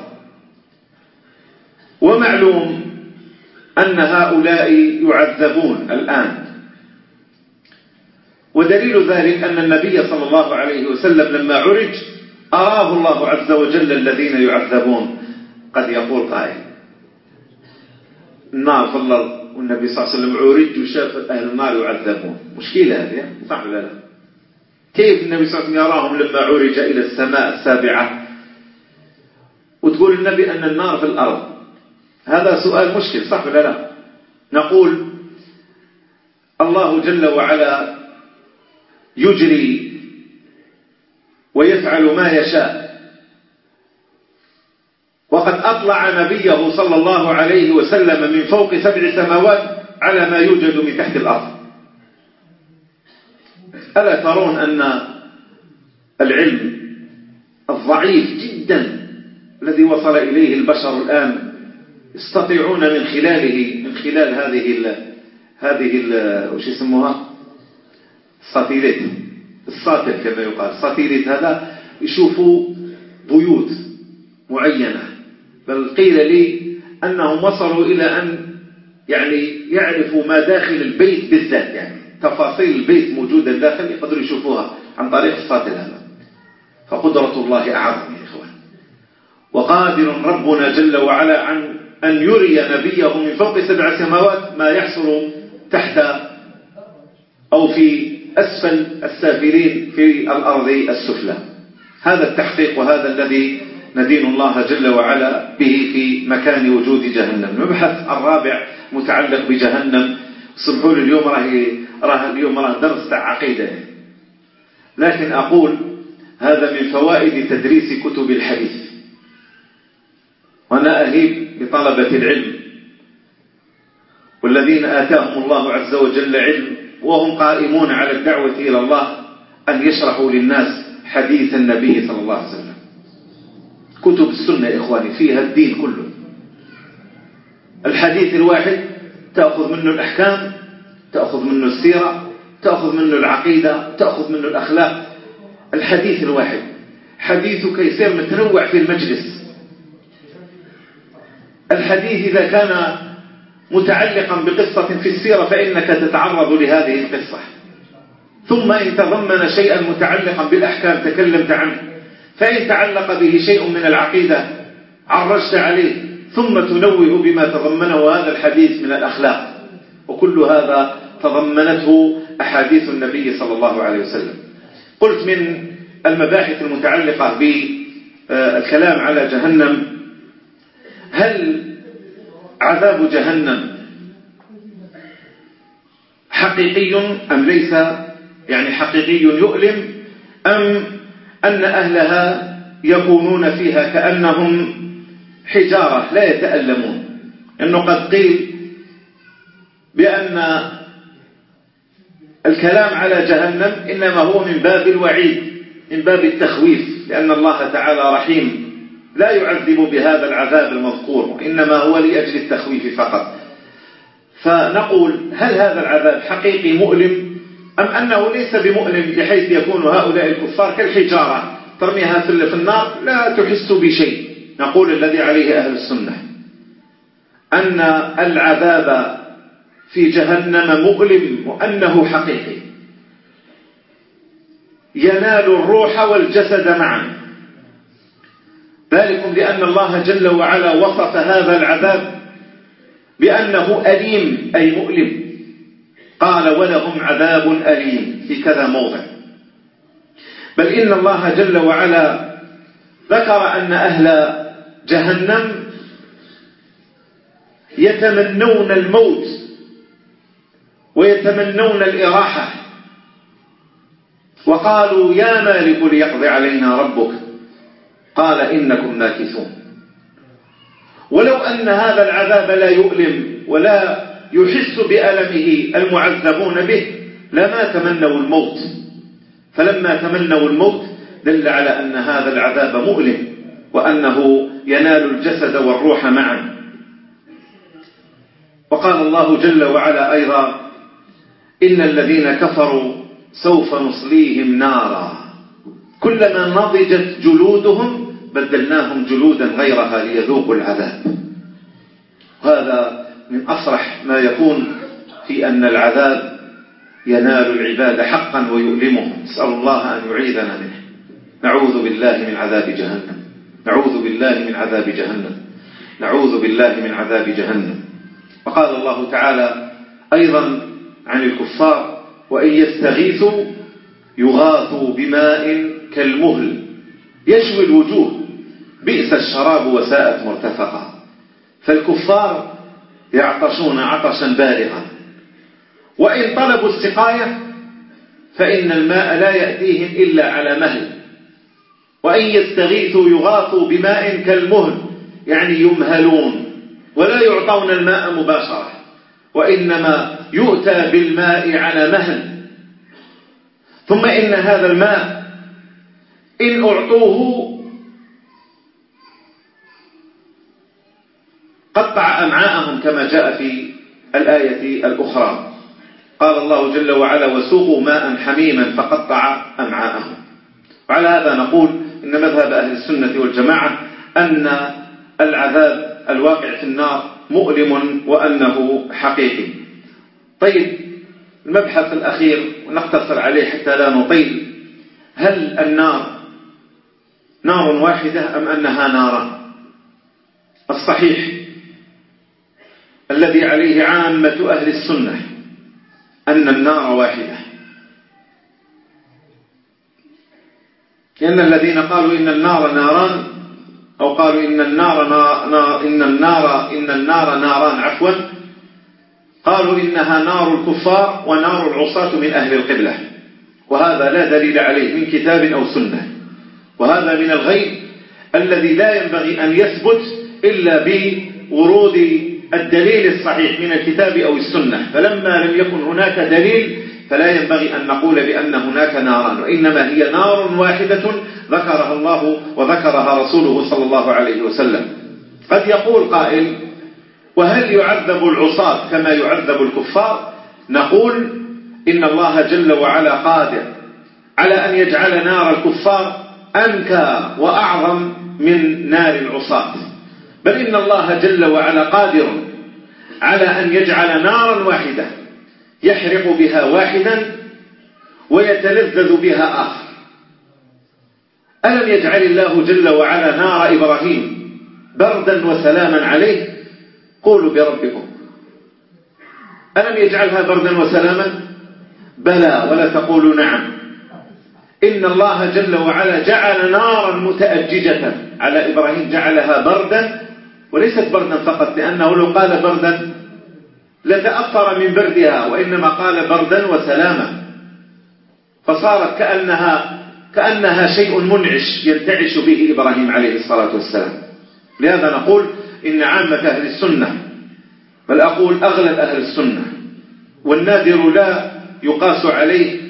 ومعلوم أن هؤلاء يعذبون الآن. ودليل ذلك أن النبي صلى الله عليه وسلم لما عرج أراه الله عز وجل الذين يعذبون. قد يقول قائل النار في الأرض والنبي صلى الله عليه وسلم عرج وشاف أهل النار يعذبون مشكلة هذه صح ولا لا؟ كيف النبي صلى الله عليه وسلم يراهم لما عرج إلى السماء السابعة؟ وتقول النبي أن النار في الأرض. هذا سؤال مشكل صح ولا لا؟ نقول الله جل وعلا يجري ويفعل ما يشاء. وقد أطلع نبيه صلى الله عليه وسلم من فوق سبع سماوات على ما يوجد من تحت الأرض. ألا ترون أن العلم الضعيف جدا الذي وصل إليه البشر الآن يستطيعون من خلاله من خلال هذه ال هذه ال وش يسموها؟ ال satellite. الساتل كما يقال. ال satellite هذا يشوفوا بيوت معينة. بل قيل لي أنهم وصلوا إلى أن يعني يعرفوا ما داخل البيت بالذات يعني تفاصيل البيت موجودة داخل يقدروا يشوفوها عن طريق الساتل هذا فقدرة الله أعظم يا إخوان. وقادر ربنا جل وعلا عن أن يري نبيه من فوق سبع سماوات ما يحصل تحت أو في أسفل السافلين في الأرض السفلى. هذا التحقيق وهذا الذي ندين الله جل وعلا به في مكان وجود جهنم. المبحث الرابع متعلق بجهنم. سمحوا لي اليوم راه راه اليوم راه درس تاع عقيدة. لكن أقول هذا من فوائد تدريس كتب الحديث. وأنا أهيب بطلبة العلم. والذين آتاهم الله عز وجل علم وهم قائمون على الدعوة إلى الله أن يشرحوا للناس حديث النبي صلى الله عليه وسلم. كتب السنة إخواني فيها الدين كله. الحديث الواحد تأخذ منه الأحكام تأخذ منه السيرة تأخذ منه العقيدة تأخذ منه الأخلاق. الحديث الواحد حديثك يصير متنوع في المجلس. الحديث إذا كان متعلقا بقصة في السيرة فإنك تتعرض لهذه القصة. ثم إن تضمن شيئا متعلقا بالأحكام تكلمت عنه. فإن تعلق به شيء من العقيدة عرجت عليه ثم تنوه بما تضمنه هذا الحديث من الأخلاق. وكل هذا تضمنته أحاديث النبي صلى الله عليه وسلم. قلت من المباحث المتعلقة بالكلام على جهنم هل عذاب جهنم حقيقي أم ليس؟ يعني حقيقي يؤلم أم أن أهلها يكونون فيها كأنهم حجارة لا يتألمون. أنه قد قيل بأن الكلام على جهنم إنما هو من باب الوعيد من باب التخويف لأن الله تعالى رحيم. لا يعذب بهذا العذاب المذكور إنما هو لأجل التخويف فقط. فنقول هل هذا العذاب حقيقي مؤلم؟ أم أنه ليس بمؤلم بحيث يكون هؤلاء الكفار كالحجارة؟ ترميها في النار؟ لا تحس بشيء. نقول الذي عليه أهل السنة. أن العذاب في جهنم مؤلم وأنه حقيقي. ينال الروح والجسد معا. ذلكم لأن الله جل وعلا وصف هذا العذاب بأنه أليم أي مؤلم. قال ولهم عذاب أليم في كذا موضع. بل إن الله جل وعلا ذكر أن أهل جهنم يتمنون الموت ويتمنون الإراحة. وقالوا يا مالك ليقضي علينا ربك. قال إنكم ماكثون ولو أن هذا العذاب لا يؤلم ولا يحس بألمه المعذبون به لما تمنوا الموت. فلما تمنوا الموت دل على أن هذا العذاب مؤلم وأنه ينال الجسد والروح معا. وقال الله جل وعلا أيضا إن الذين كفروا سوف نصليهم نارا. كلما نضجت جلودهم بدلناهم جلودا غيرها ليذوقوا العذاب. هذا من أصرح ما يكون في أن العذاب ينال العباد حقا ويؤلمهم. نسأل الله أن يعيذنا منه. نعوذ بالله من عذاب جهنم. نعوذ بالله من عذاب جهنم. نعوذ بالله من عذاب جهنم. وقال الله تعالى أيضا عن الكفار وإن يستغيثوا يغاثوا بماء كالمهل يشوي الوجوه. بئس الشراب وساءت مرتفقا فالكفار يعطشون عطشا بالغا. وإن طلبوا السقاية فإن الماء لا يأتيهم إلا على مهل. وإن يستغيثوا يغاثوا بماء كالمهل يعني يمهلون ولا يعطون الماء مباشرة. وإنما يؤتى بالماء على مهل. ثم إن هذا الماء إن أعطوه قطع أمعاءهم كما جاء في الآية الأخرى. قال الله جل وعلا وسوقوا ماء حميما فقطع أمعاءهم. وعلى هذا نقول إن مذهب أهل السنة والجماعة أن العذاب الواقع في النار مؤلم وأنه حقيقي. طيب المبحث الأخير ونقتصر عليه حتى لا نطيل هل النار نار واحدة أم أنها ناران؟ الصحيح الذي عليه عامة أهل السنة أن النار واحدة. لأن الذين قالوا إن النار ناران أو قالوا إن النار نار إن النار إن النار ناران عفوا قالوا إنها نار الكفار ونار العصاة من أهل القبلة. وهذا لا دليل عليه من كتاب أو سنة. وهذا من الغيب الذي لا ينبغي أن يثبت إلا بورود الدليل الصحيح من الكتاب أو السنة. فلما لم يكن هناك دليل فلا ينبغي أن نقول بأن هناك نارا وإنما هي نار واحدة ذكرها الله وذكرها رسوله صلى الله عليه وسلم. قد يقول قائل وهل يعذب العصاة كما يعذب الكفار؟ نقول إن الله جل وعلا قادر على أن يجعل نار الكفار أنكى وأعظم من نار العصاة. بل إن الله جل وعلا قادر على أن يجعل نارا واحدة يحرق بها واحدا ويتلذذ بها آخر. ألم يجعل الله جل وعلا نار إبراهيم بردا وسلاما عليه؟ قولوا بربكم. ألم يجعلها بردا وسلاما؟ بلى ولا تقولوا نعم. إن الله جل وعلا جعل نارا متأججة على إبراهيم جعلها بردا وليست بردا فقط لأنه لو قال بردا لتأثر من بردها وإنما قال بردا وسلاما. فصارت كأنها كأنها شيء منعش ينتعش به إبراهيم عليه الصلاة والسلام. لهذا نقول إن عامة أهل السنة بل أقول أغلب أهل السنة والنادر لا يقاس عليه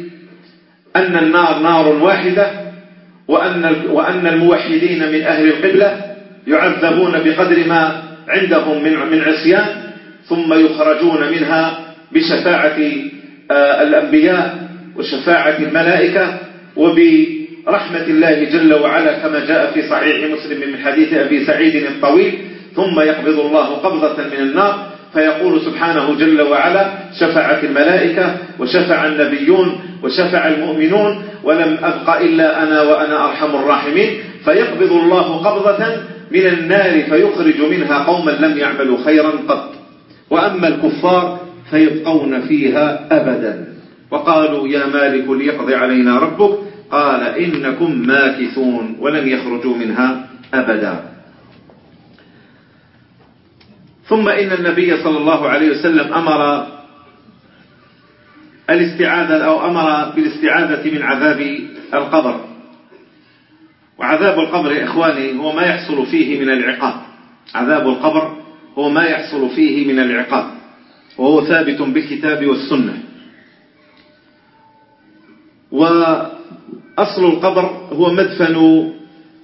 أن النار نار واحدة وأن وأن الموحدين من أهل القبلة يعذبون بقدر ما عندهم من من عصيان ثم يخرجون منها بشفاعة آه، الأنبياء وشفاعة الملائكة وبرحمة الله جل وعلا كما جاء في صحيح مسلم من حديث أبي سعيد الطويل ثم يقبض الله قبضة من النار فيقول سبحانه جل وعلا شفعت الملائكة وشفع النبيون وشفع المؤمنون ولم أبق إلا أنا وأنا أرحم الراحمين فيقبض الله قبضة من النار فيخرج منها قوما لم يعملوا خيرا قط. وأما الكفار فيبقون فيها أبدا. وقالوا يا مالك ليقضي علينا ربك. قال إنكم ماكثون ولن يخرجوا منها أبدا. ثم إن النبي صلى الله عليه وسلم أمر الاستعاذة أو أمر بالاستعاذة من عذاب القبر. وعذاب القبر يا إخواني هو ما يحصل فيه من العقاب. عذاب القبر هو ما يحصل فيه من العقاب. وهو ثابت بالكتاب والسنة. وأصل القبر هو مدفن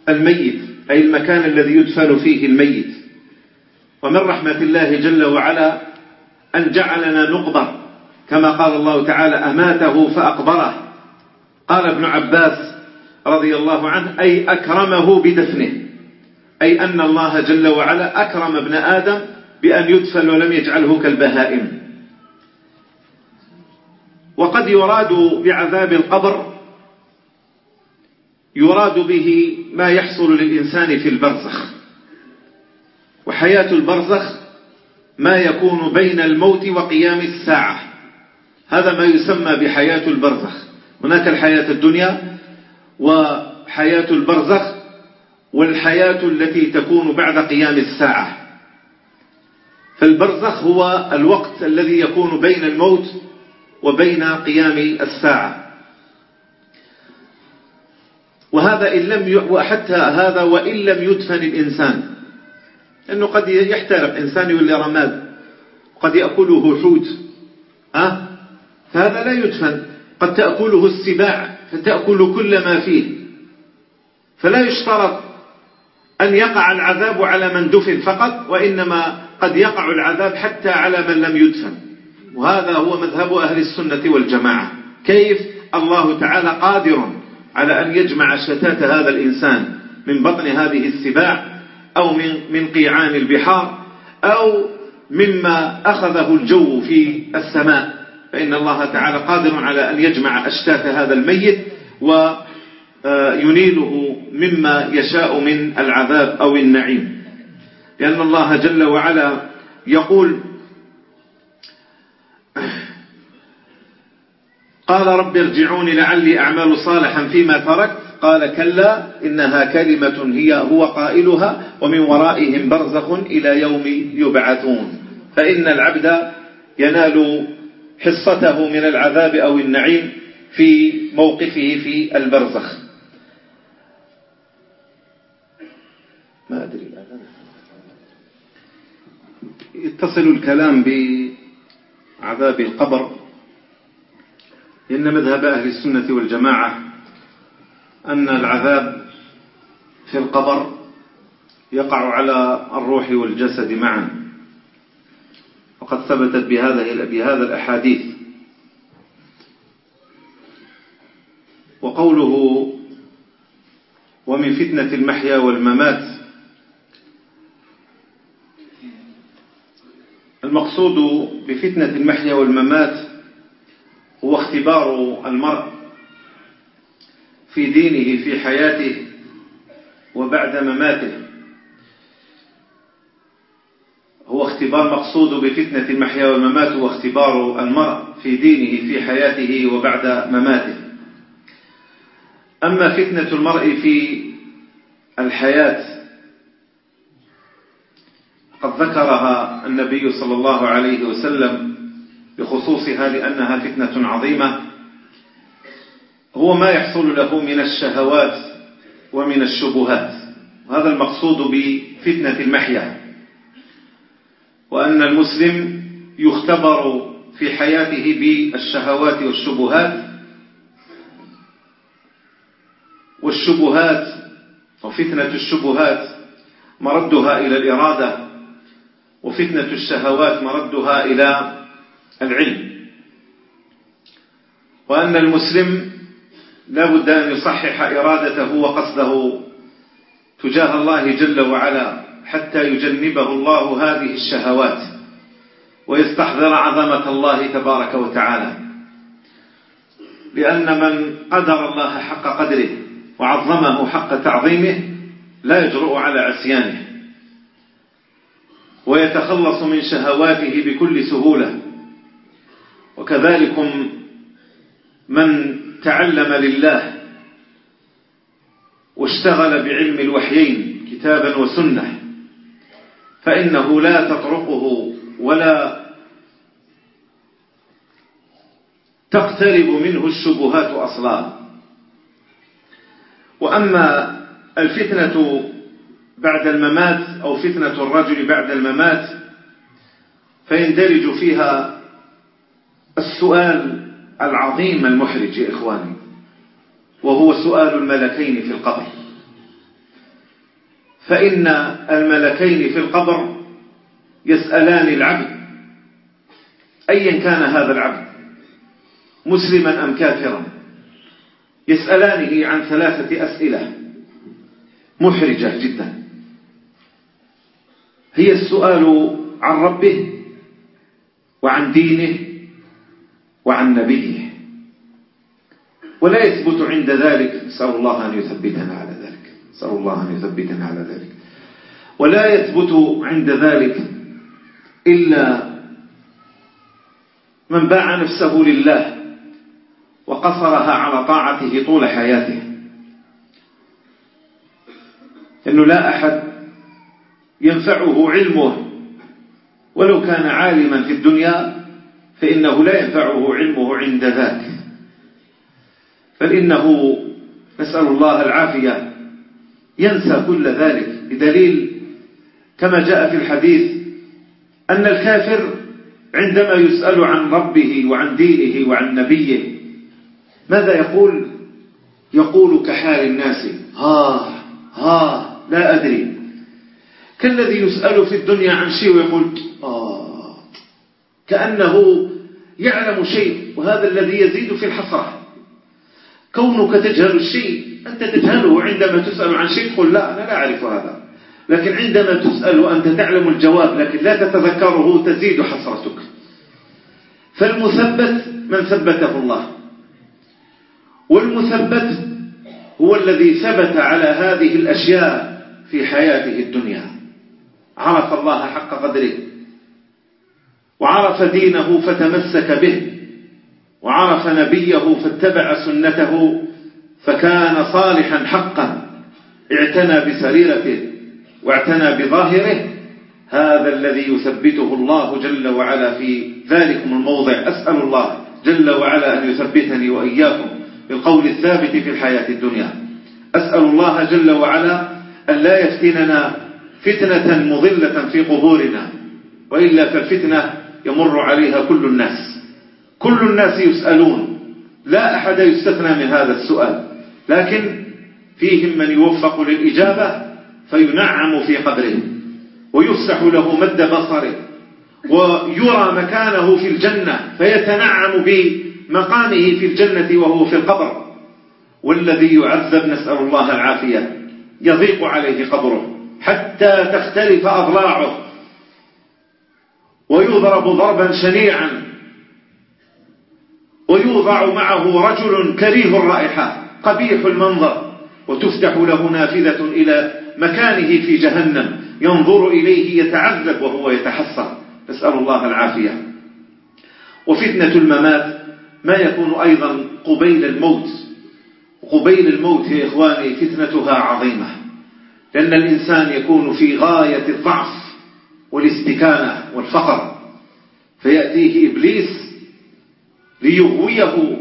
الميت أي المكان الذي يدفن فيه الميت. ومن رحمة الله جل وعلا أن جعلنا نقبر كما قال الله تعالى أماته فأقبره. قال ابن عباس رضي الله عنه أي أكرمه بدفنه. أي أن الله جل وعلا أكرم ابن آدم بأن يدفن ولم يجعله كالبهائم. وقد يراد بعذاب القبر يراد به ما يحصل للإنسان في البرزخ. وحياة البرزخ ما يكون بين الموت وقيام الساعة. هذا ما يسمى بحياة البرزخ. هناك الحياة الدنيا وحياة البرزخ والحياة التي تكون بعد قيام الساعة. فالبرزخ هو الوقت الذي يكون بين الموت وبين قيام الساعة. وهذا إن لم وحتى هذا وإن لم يدفن الإنسان. لأنه قد يحترق إنسان يولي رماد. قد يأكله حوت. أه؟ فهذا لا يدفن. قد تأكله السباع. فتأكل كل ما فيه. فلا يشترط أن يقع العذاب على من دفن فقط وإنما قد يقع العذاب حتى على من لم يدفن. وهذا هو مذهب أهل السنة والجماعة. كيف الله تعالى قادر على أن يجمع شتات هذا الإنسان من بطن هذه السباع أو من, من قيعان البحار أو مما أخذه الجو في السماء. فإن الله تعالى قادر على أن يجمع أشتات هذا الميت وينيله مما يشاء من العذاب أو النعيم. لأن الله جل وعلا يقول قال رب ارجعوني لعلي أعمل صالحا فيما تركت قال كلا إنها كلمة هي هو قائلها ومن ورائهم برزخ إلى يوم يبعثون. فإن العبد ينال حصته من العذاب أو النعيم في موقفه في البرزخ. ما أدري يتصل الكلام بعذاب القبر. إن مذهب أهل السنة والجماعة أن العذاب في القبر يقع على الروح والجسد معا. وقد ثبتت بهذا بهذا الأحاديث. وقوله ومن فتنة المحيا والممات. المقصود بفتنة المحيا والممات هو اختبار المرء في دينه في حياته وبعد مماته. هو اختبار مقصود بفتنة المحيا والممات هو اختبار المرء في دينه في حياته وبعد مماته. أما فتنة المرء في الحياة قد ذكرها النبي صلى الله عليه وسلم بخصوصها لأنها فتنة عظيمة. هو ما يحصل له من الشهوات ومن الشبهات. وهذا المقصود بفتنة المحيا. وأن المسلم يختبر في حياته بالشهوات والشبهات. والشبهات وفتنة الشبهات مردها إلى الإرادة وفتنة الشهوات مردها إلى العلم. وأن المسلم لا بد أن يصحح إرادته وقصده تجاه الله جل وعلا. حتى يجنبه الله هذه الشهوات ويستحضر عظمة الله تبارك وتعالى. لأن من قدر الله حق قدره وعظمه حق تعظيمه لا يجرؤ على عصيانه ويتخلص من شهواته بكل سهولة. وكذلك من تعلم لله واشتغل بعلم الوحيين كتابا وسنة فإنه لا تطرقه ولا تقترب منه الشبهات أصلا. وأما الفتنة بعد الممات أو فتنة الرجل بعد الممات فيندرج فيها السؤال العظيم المحرج يا إخواني وهو سؤال الملكين في القبر. فإن الملكين في القبر يسألان العبد أيا كان هذا العبد مسلما أم كافرا يسألانه عن ثلاثة أسئلة محرجة جدا. هي السؤال عن ربه وعن دينه وعن نبيه. ولا يثبت عند ذلك نسأل الله أن يثبتنا على نسأل الله أن يثبتنا على ذلك. ولا يثبت عند ذلك إلا من باع نفسه لله وقصرها على طاعته طول حياته. أنه لا أحد ينفعه علمه. ولو كان عالما في الدنيا فإنه لا ينفعه علمه عند ذاك بل إنه نسأل الله العافية ينسى كل ذلك بدليل كما جاء في الحديث أن الكافر عندما يسأل عن ربه وعن دينه وعن نبيه ماذا يقول؟ يقول كحال الناس ها ها لا أدري. كالذي يسأل في الدنيا عن شيء ويقول آه كأنه يعلم شيء وهذا الذي يزيد في الحسرة. كونك تجهل الشيء أنت تجهله عندما تسأل عن شيء قل لا أنا لا أعرف هذا. لكن عندما تسأل وأنت تعلم الجواب لكن لا تتذكره تزيد حسرتك. فالمثبت من ثبته الله. والمثبت هو الذي ثبت على هذه الأشياء في حياته الدنيا. عرف الله حق قدره. وعرف دينه فتمسك به. وعرف نبيه فاتبع سنته فكان صالحا حقا. اعتنى بسريرته واعتنى بظاهره. هذا الذي يثبته الله جل وعلا في ذلكم الموضع. أسأل الله جل وعلا أن يثبتني وإياكم بالقول الثابت في الحياة الدنيا. أسأل الله جل وعلا أن لا يفتننا فتنة مضلة في قبورنا وإلا فالفتنة يمر عليها كل الناس. كل الناس يسألون. لا أحد يستثنى من هذا السؤال. لكن فيهم من يوفق للإجابة فينعم في قبره ويفسح له مد بصره ويرى مكانه في الجنة فيتنعم بمقامه في الجنة وهو في القبر. والذي يعذب نسأل الله العافية يضيق عليه قبره حتى تختلف أضلاعه ويضرب ضربا شنيعا ويوضع معه رجل كريه الرائحة قبيح المنظر وتفتح له نافذة إلى مكانه في جهنم ينظر إليه يتعذب وهو يتحسر. نسأل الله العافية. وفتنة الممات ما يكون أيضا قبيل الموت؟ قبيل الموت يا إخواني فتنتها عظيمة لأن الإنسان يكون في غاية الضعف والاستكانة والفقر. فيأتيه إبليس ليغويه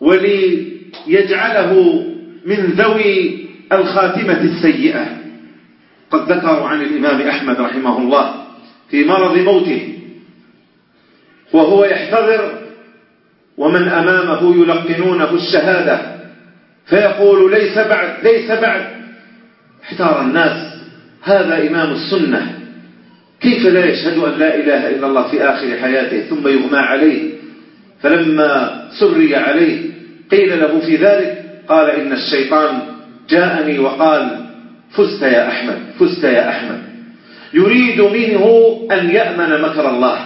وليجعله من ذوي الخاتمة السيئة. قد ذكروا عن الإمام أحمد رحمه الله في مرض موته وهو يحتضر ومن أمامه يلقنونه الشهادة فيقول ليس بعد ليس بعد. احتار الناس هذا إمام السنة كيف لا يشهد أن لا إله إلا الله في آخر حياته ثم يغمى عليه؟ فلما سري عليه قيل له في ذلك قال إن الشيطان جاءني وقال فزت يا أحمد فزت يا أحمد. يريد منه أن يأمن مكر الله.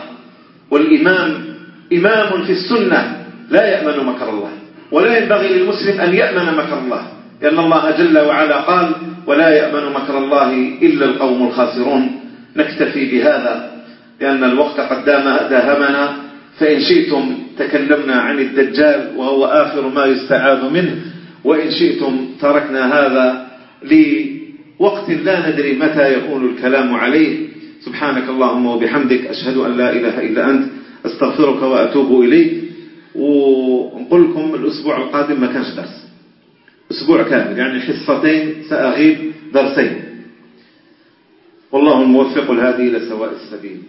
والإمام إمام في السنة لا يأمن مكر الله ولا ينبغي للمسلم أن يأمن مكر الله لأن الله جل وعلا قال ولا يأمن مكر الله إلا القوم الخاسرون. نكتفي بهذا لأن الوقت قد داهمنا. فإن شئتم تكلمنا عن الدجال وهو آخر ما يستعاذ منه وإن شئتم تركنا هذا لوقت لا ندري متى يكون الكلام عليه. سبحانك اللهم وبحمدك أشهد أن لا إله إلا أنت أستغفرك وأتوب إليك. ونقول لكم الأسبوع القادم ما كانش درس. أسبوع كامل يعني حصتين سأغيب درسين. والله الموفق الهادي إلى سواء السبيل.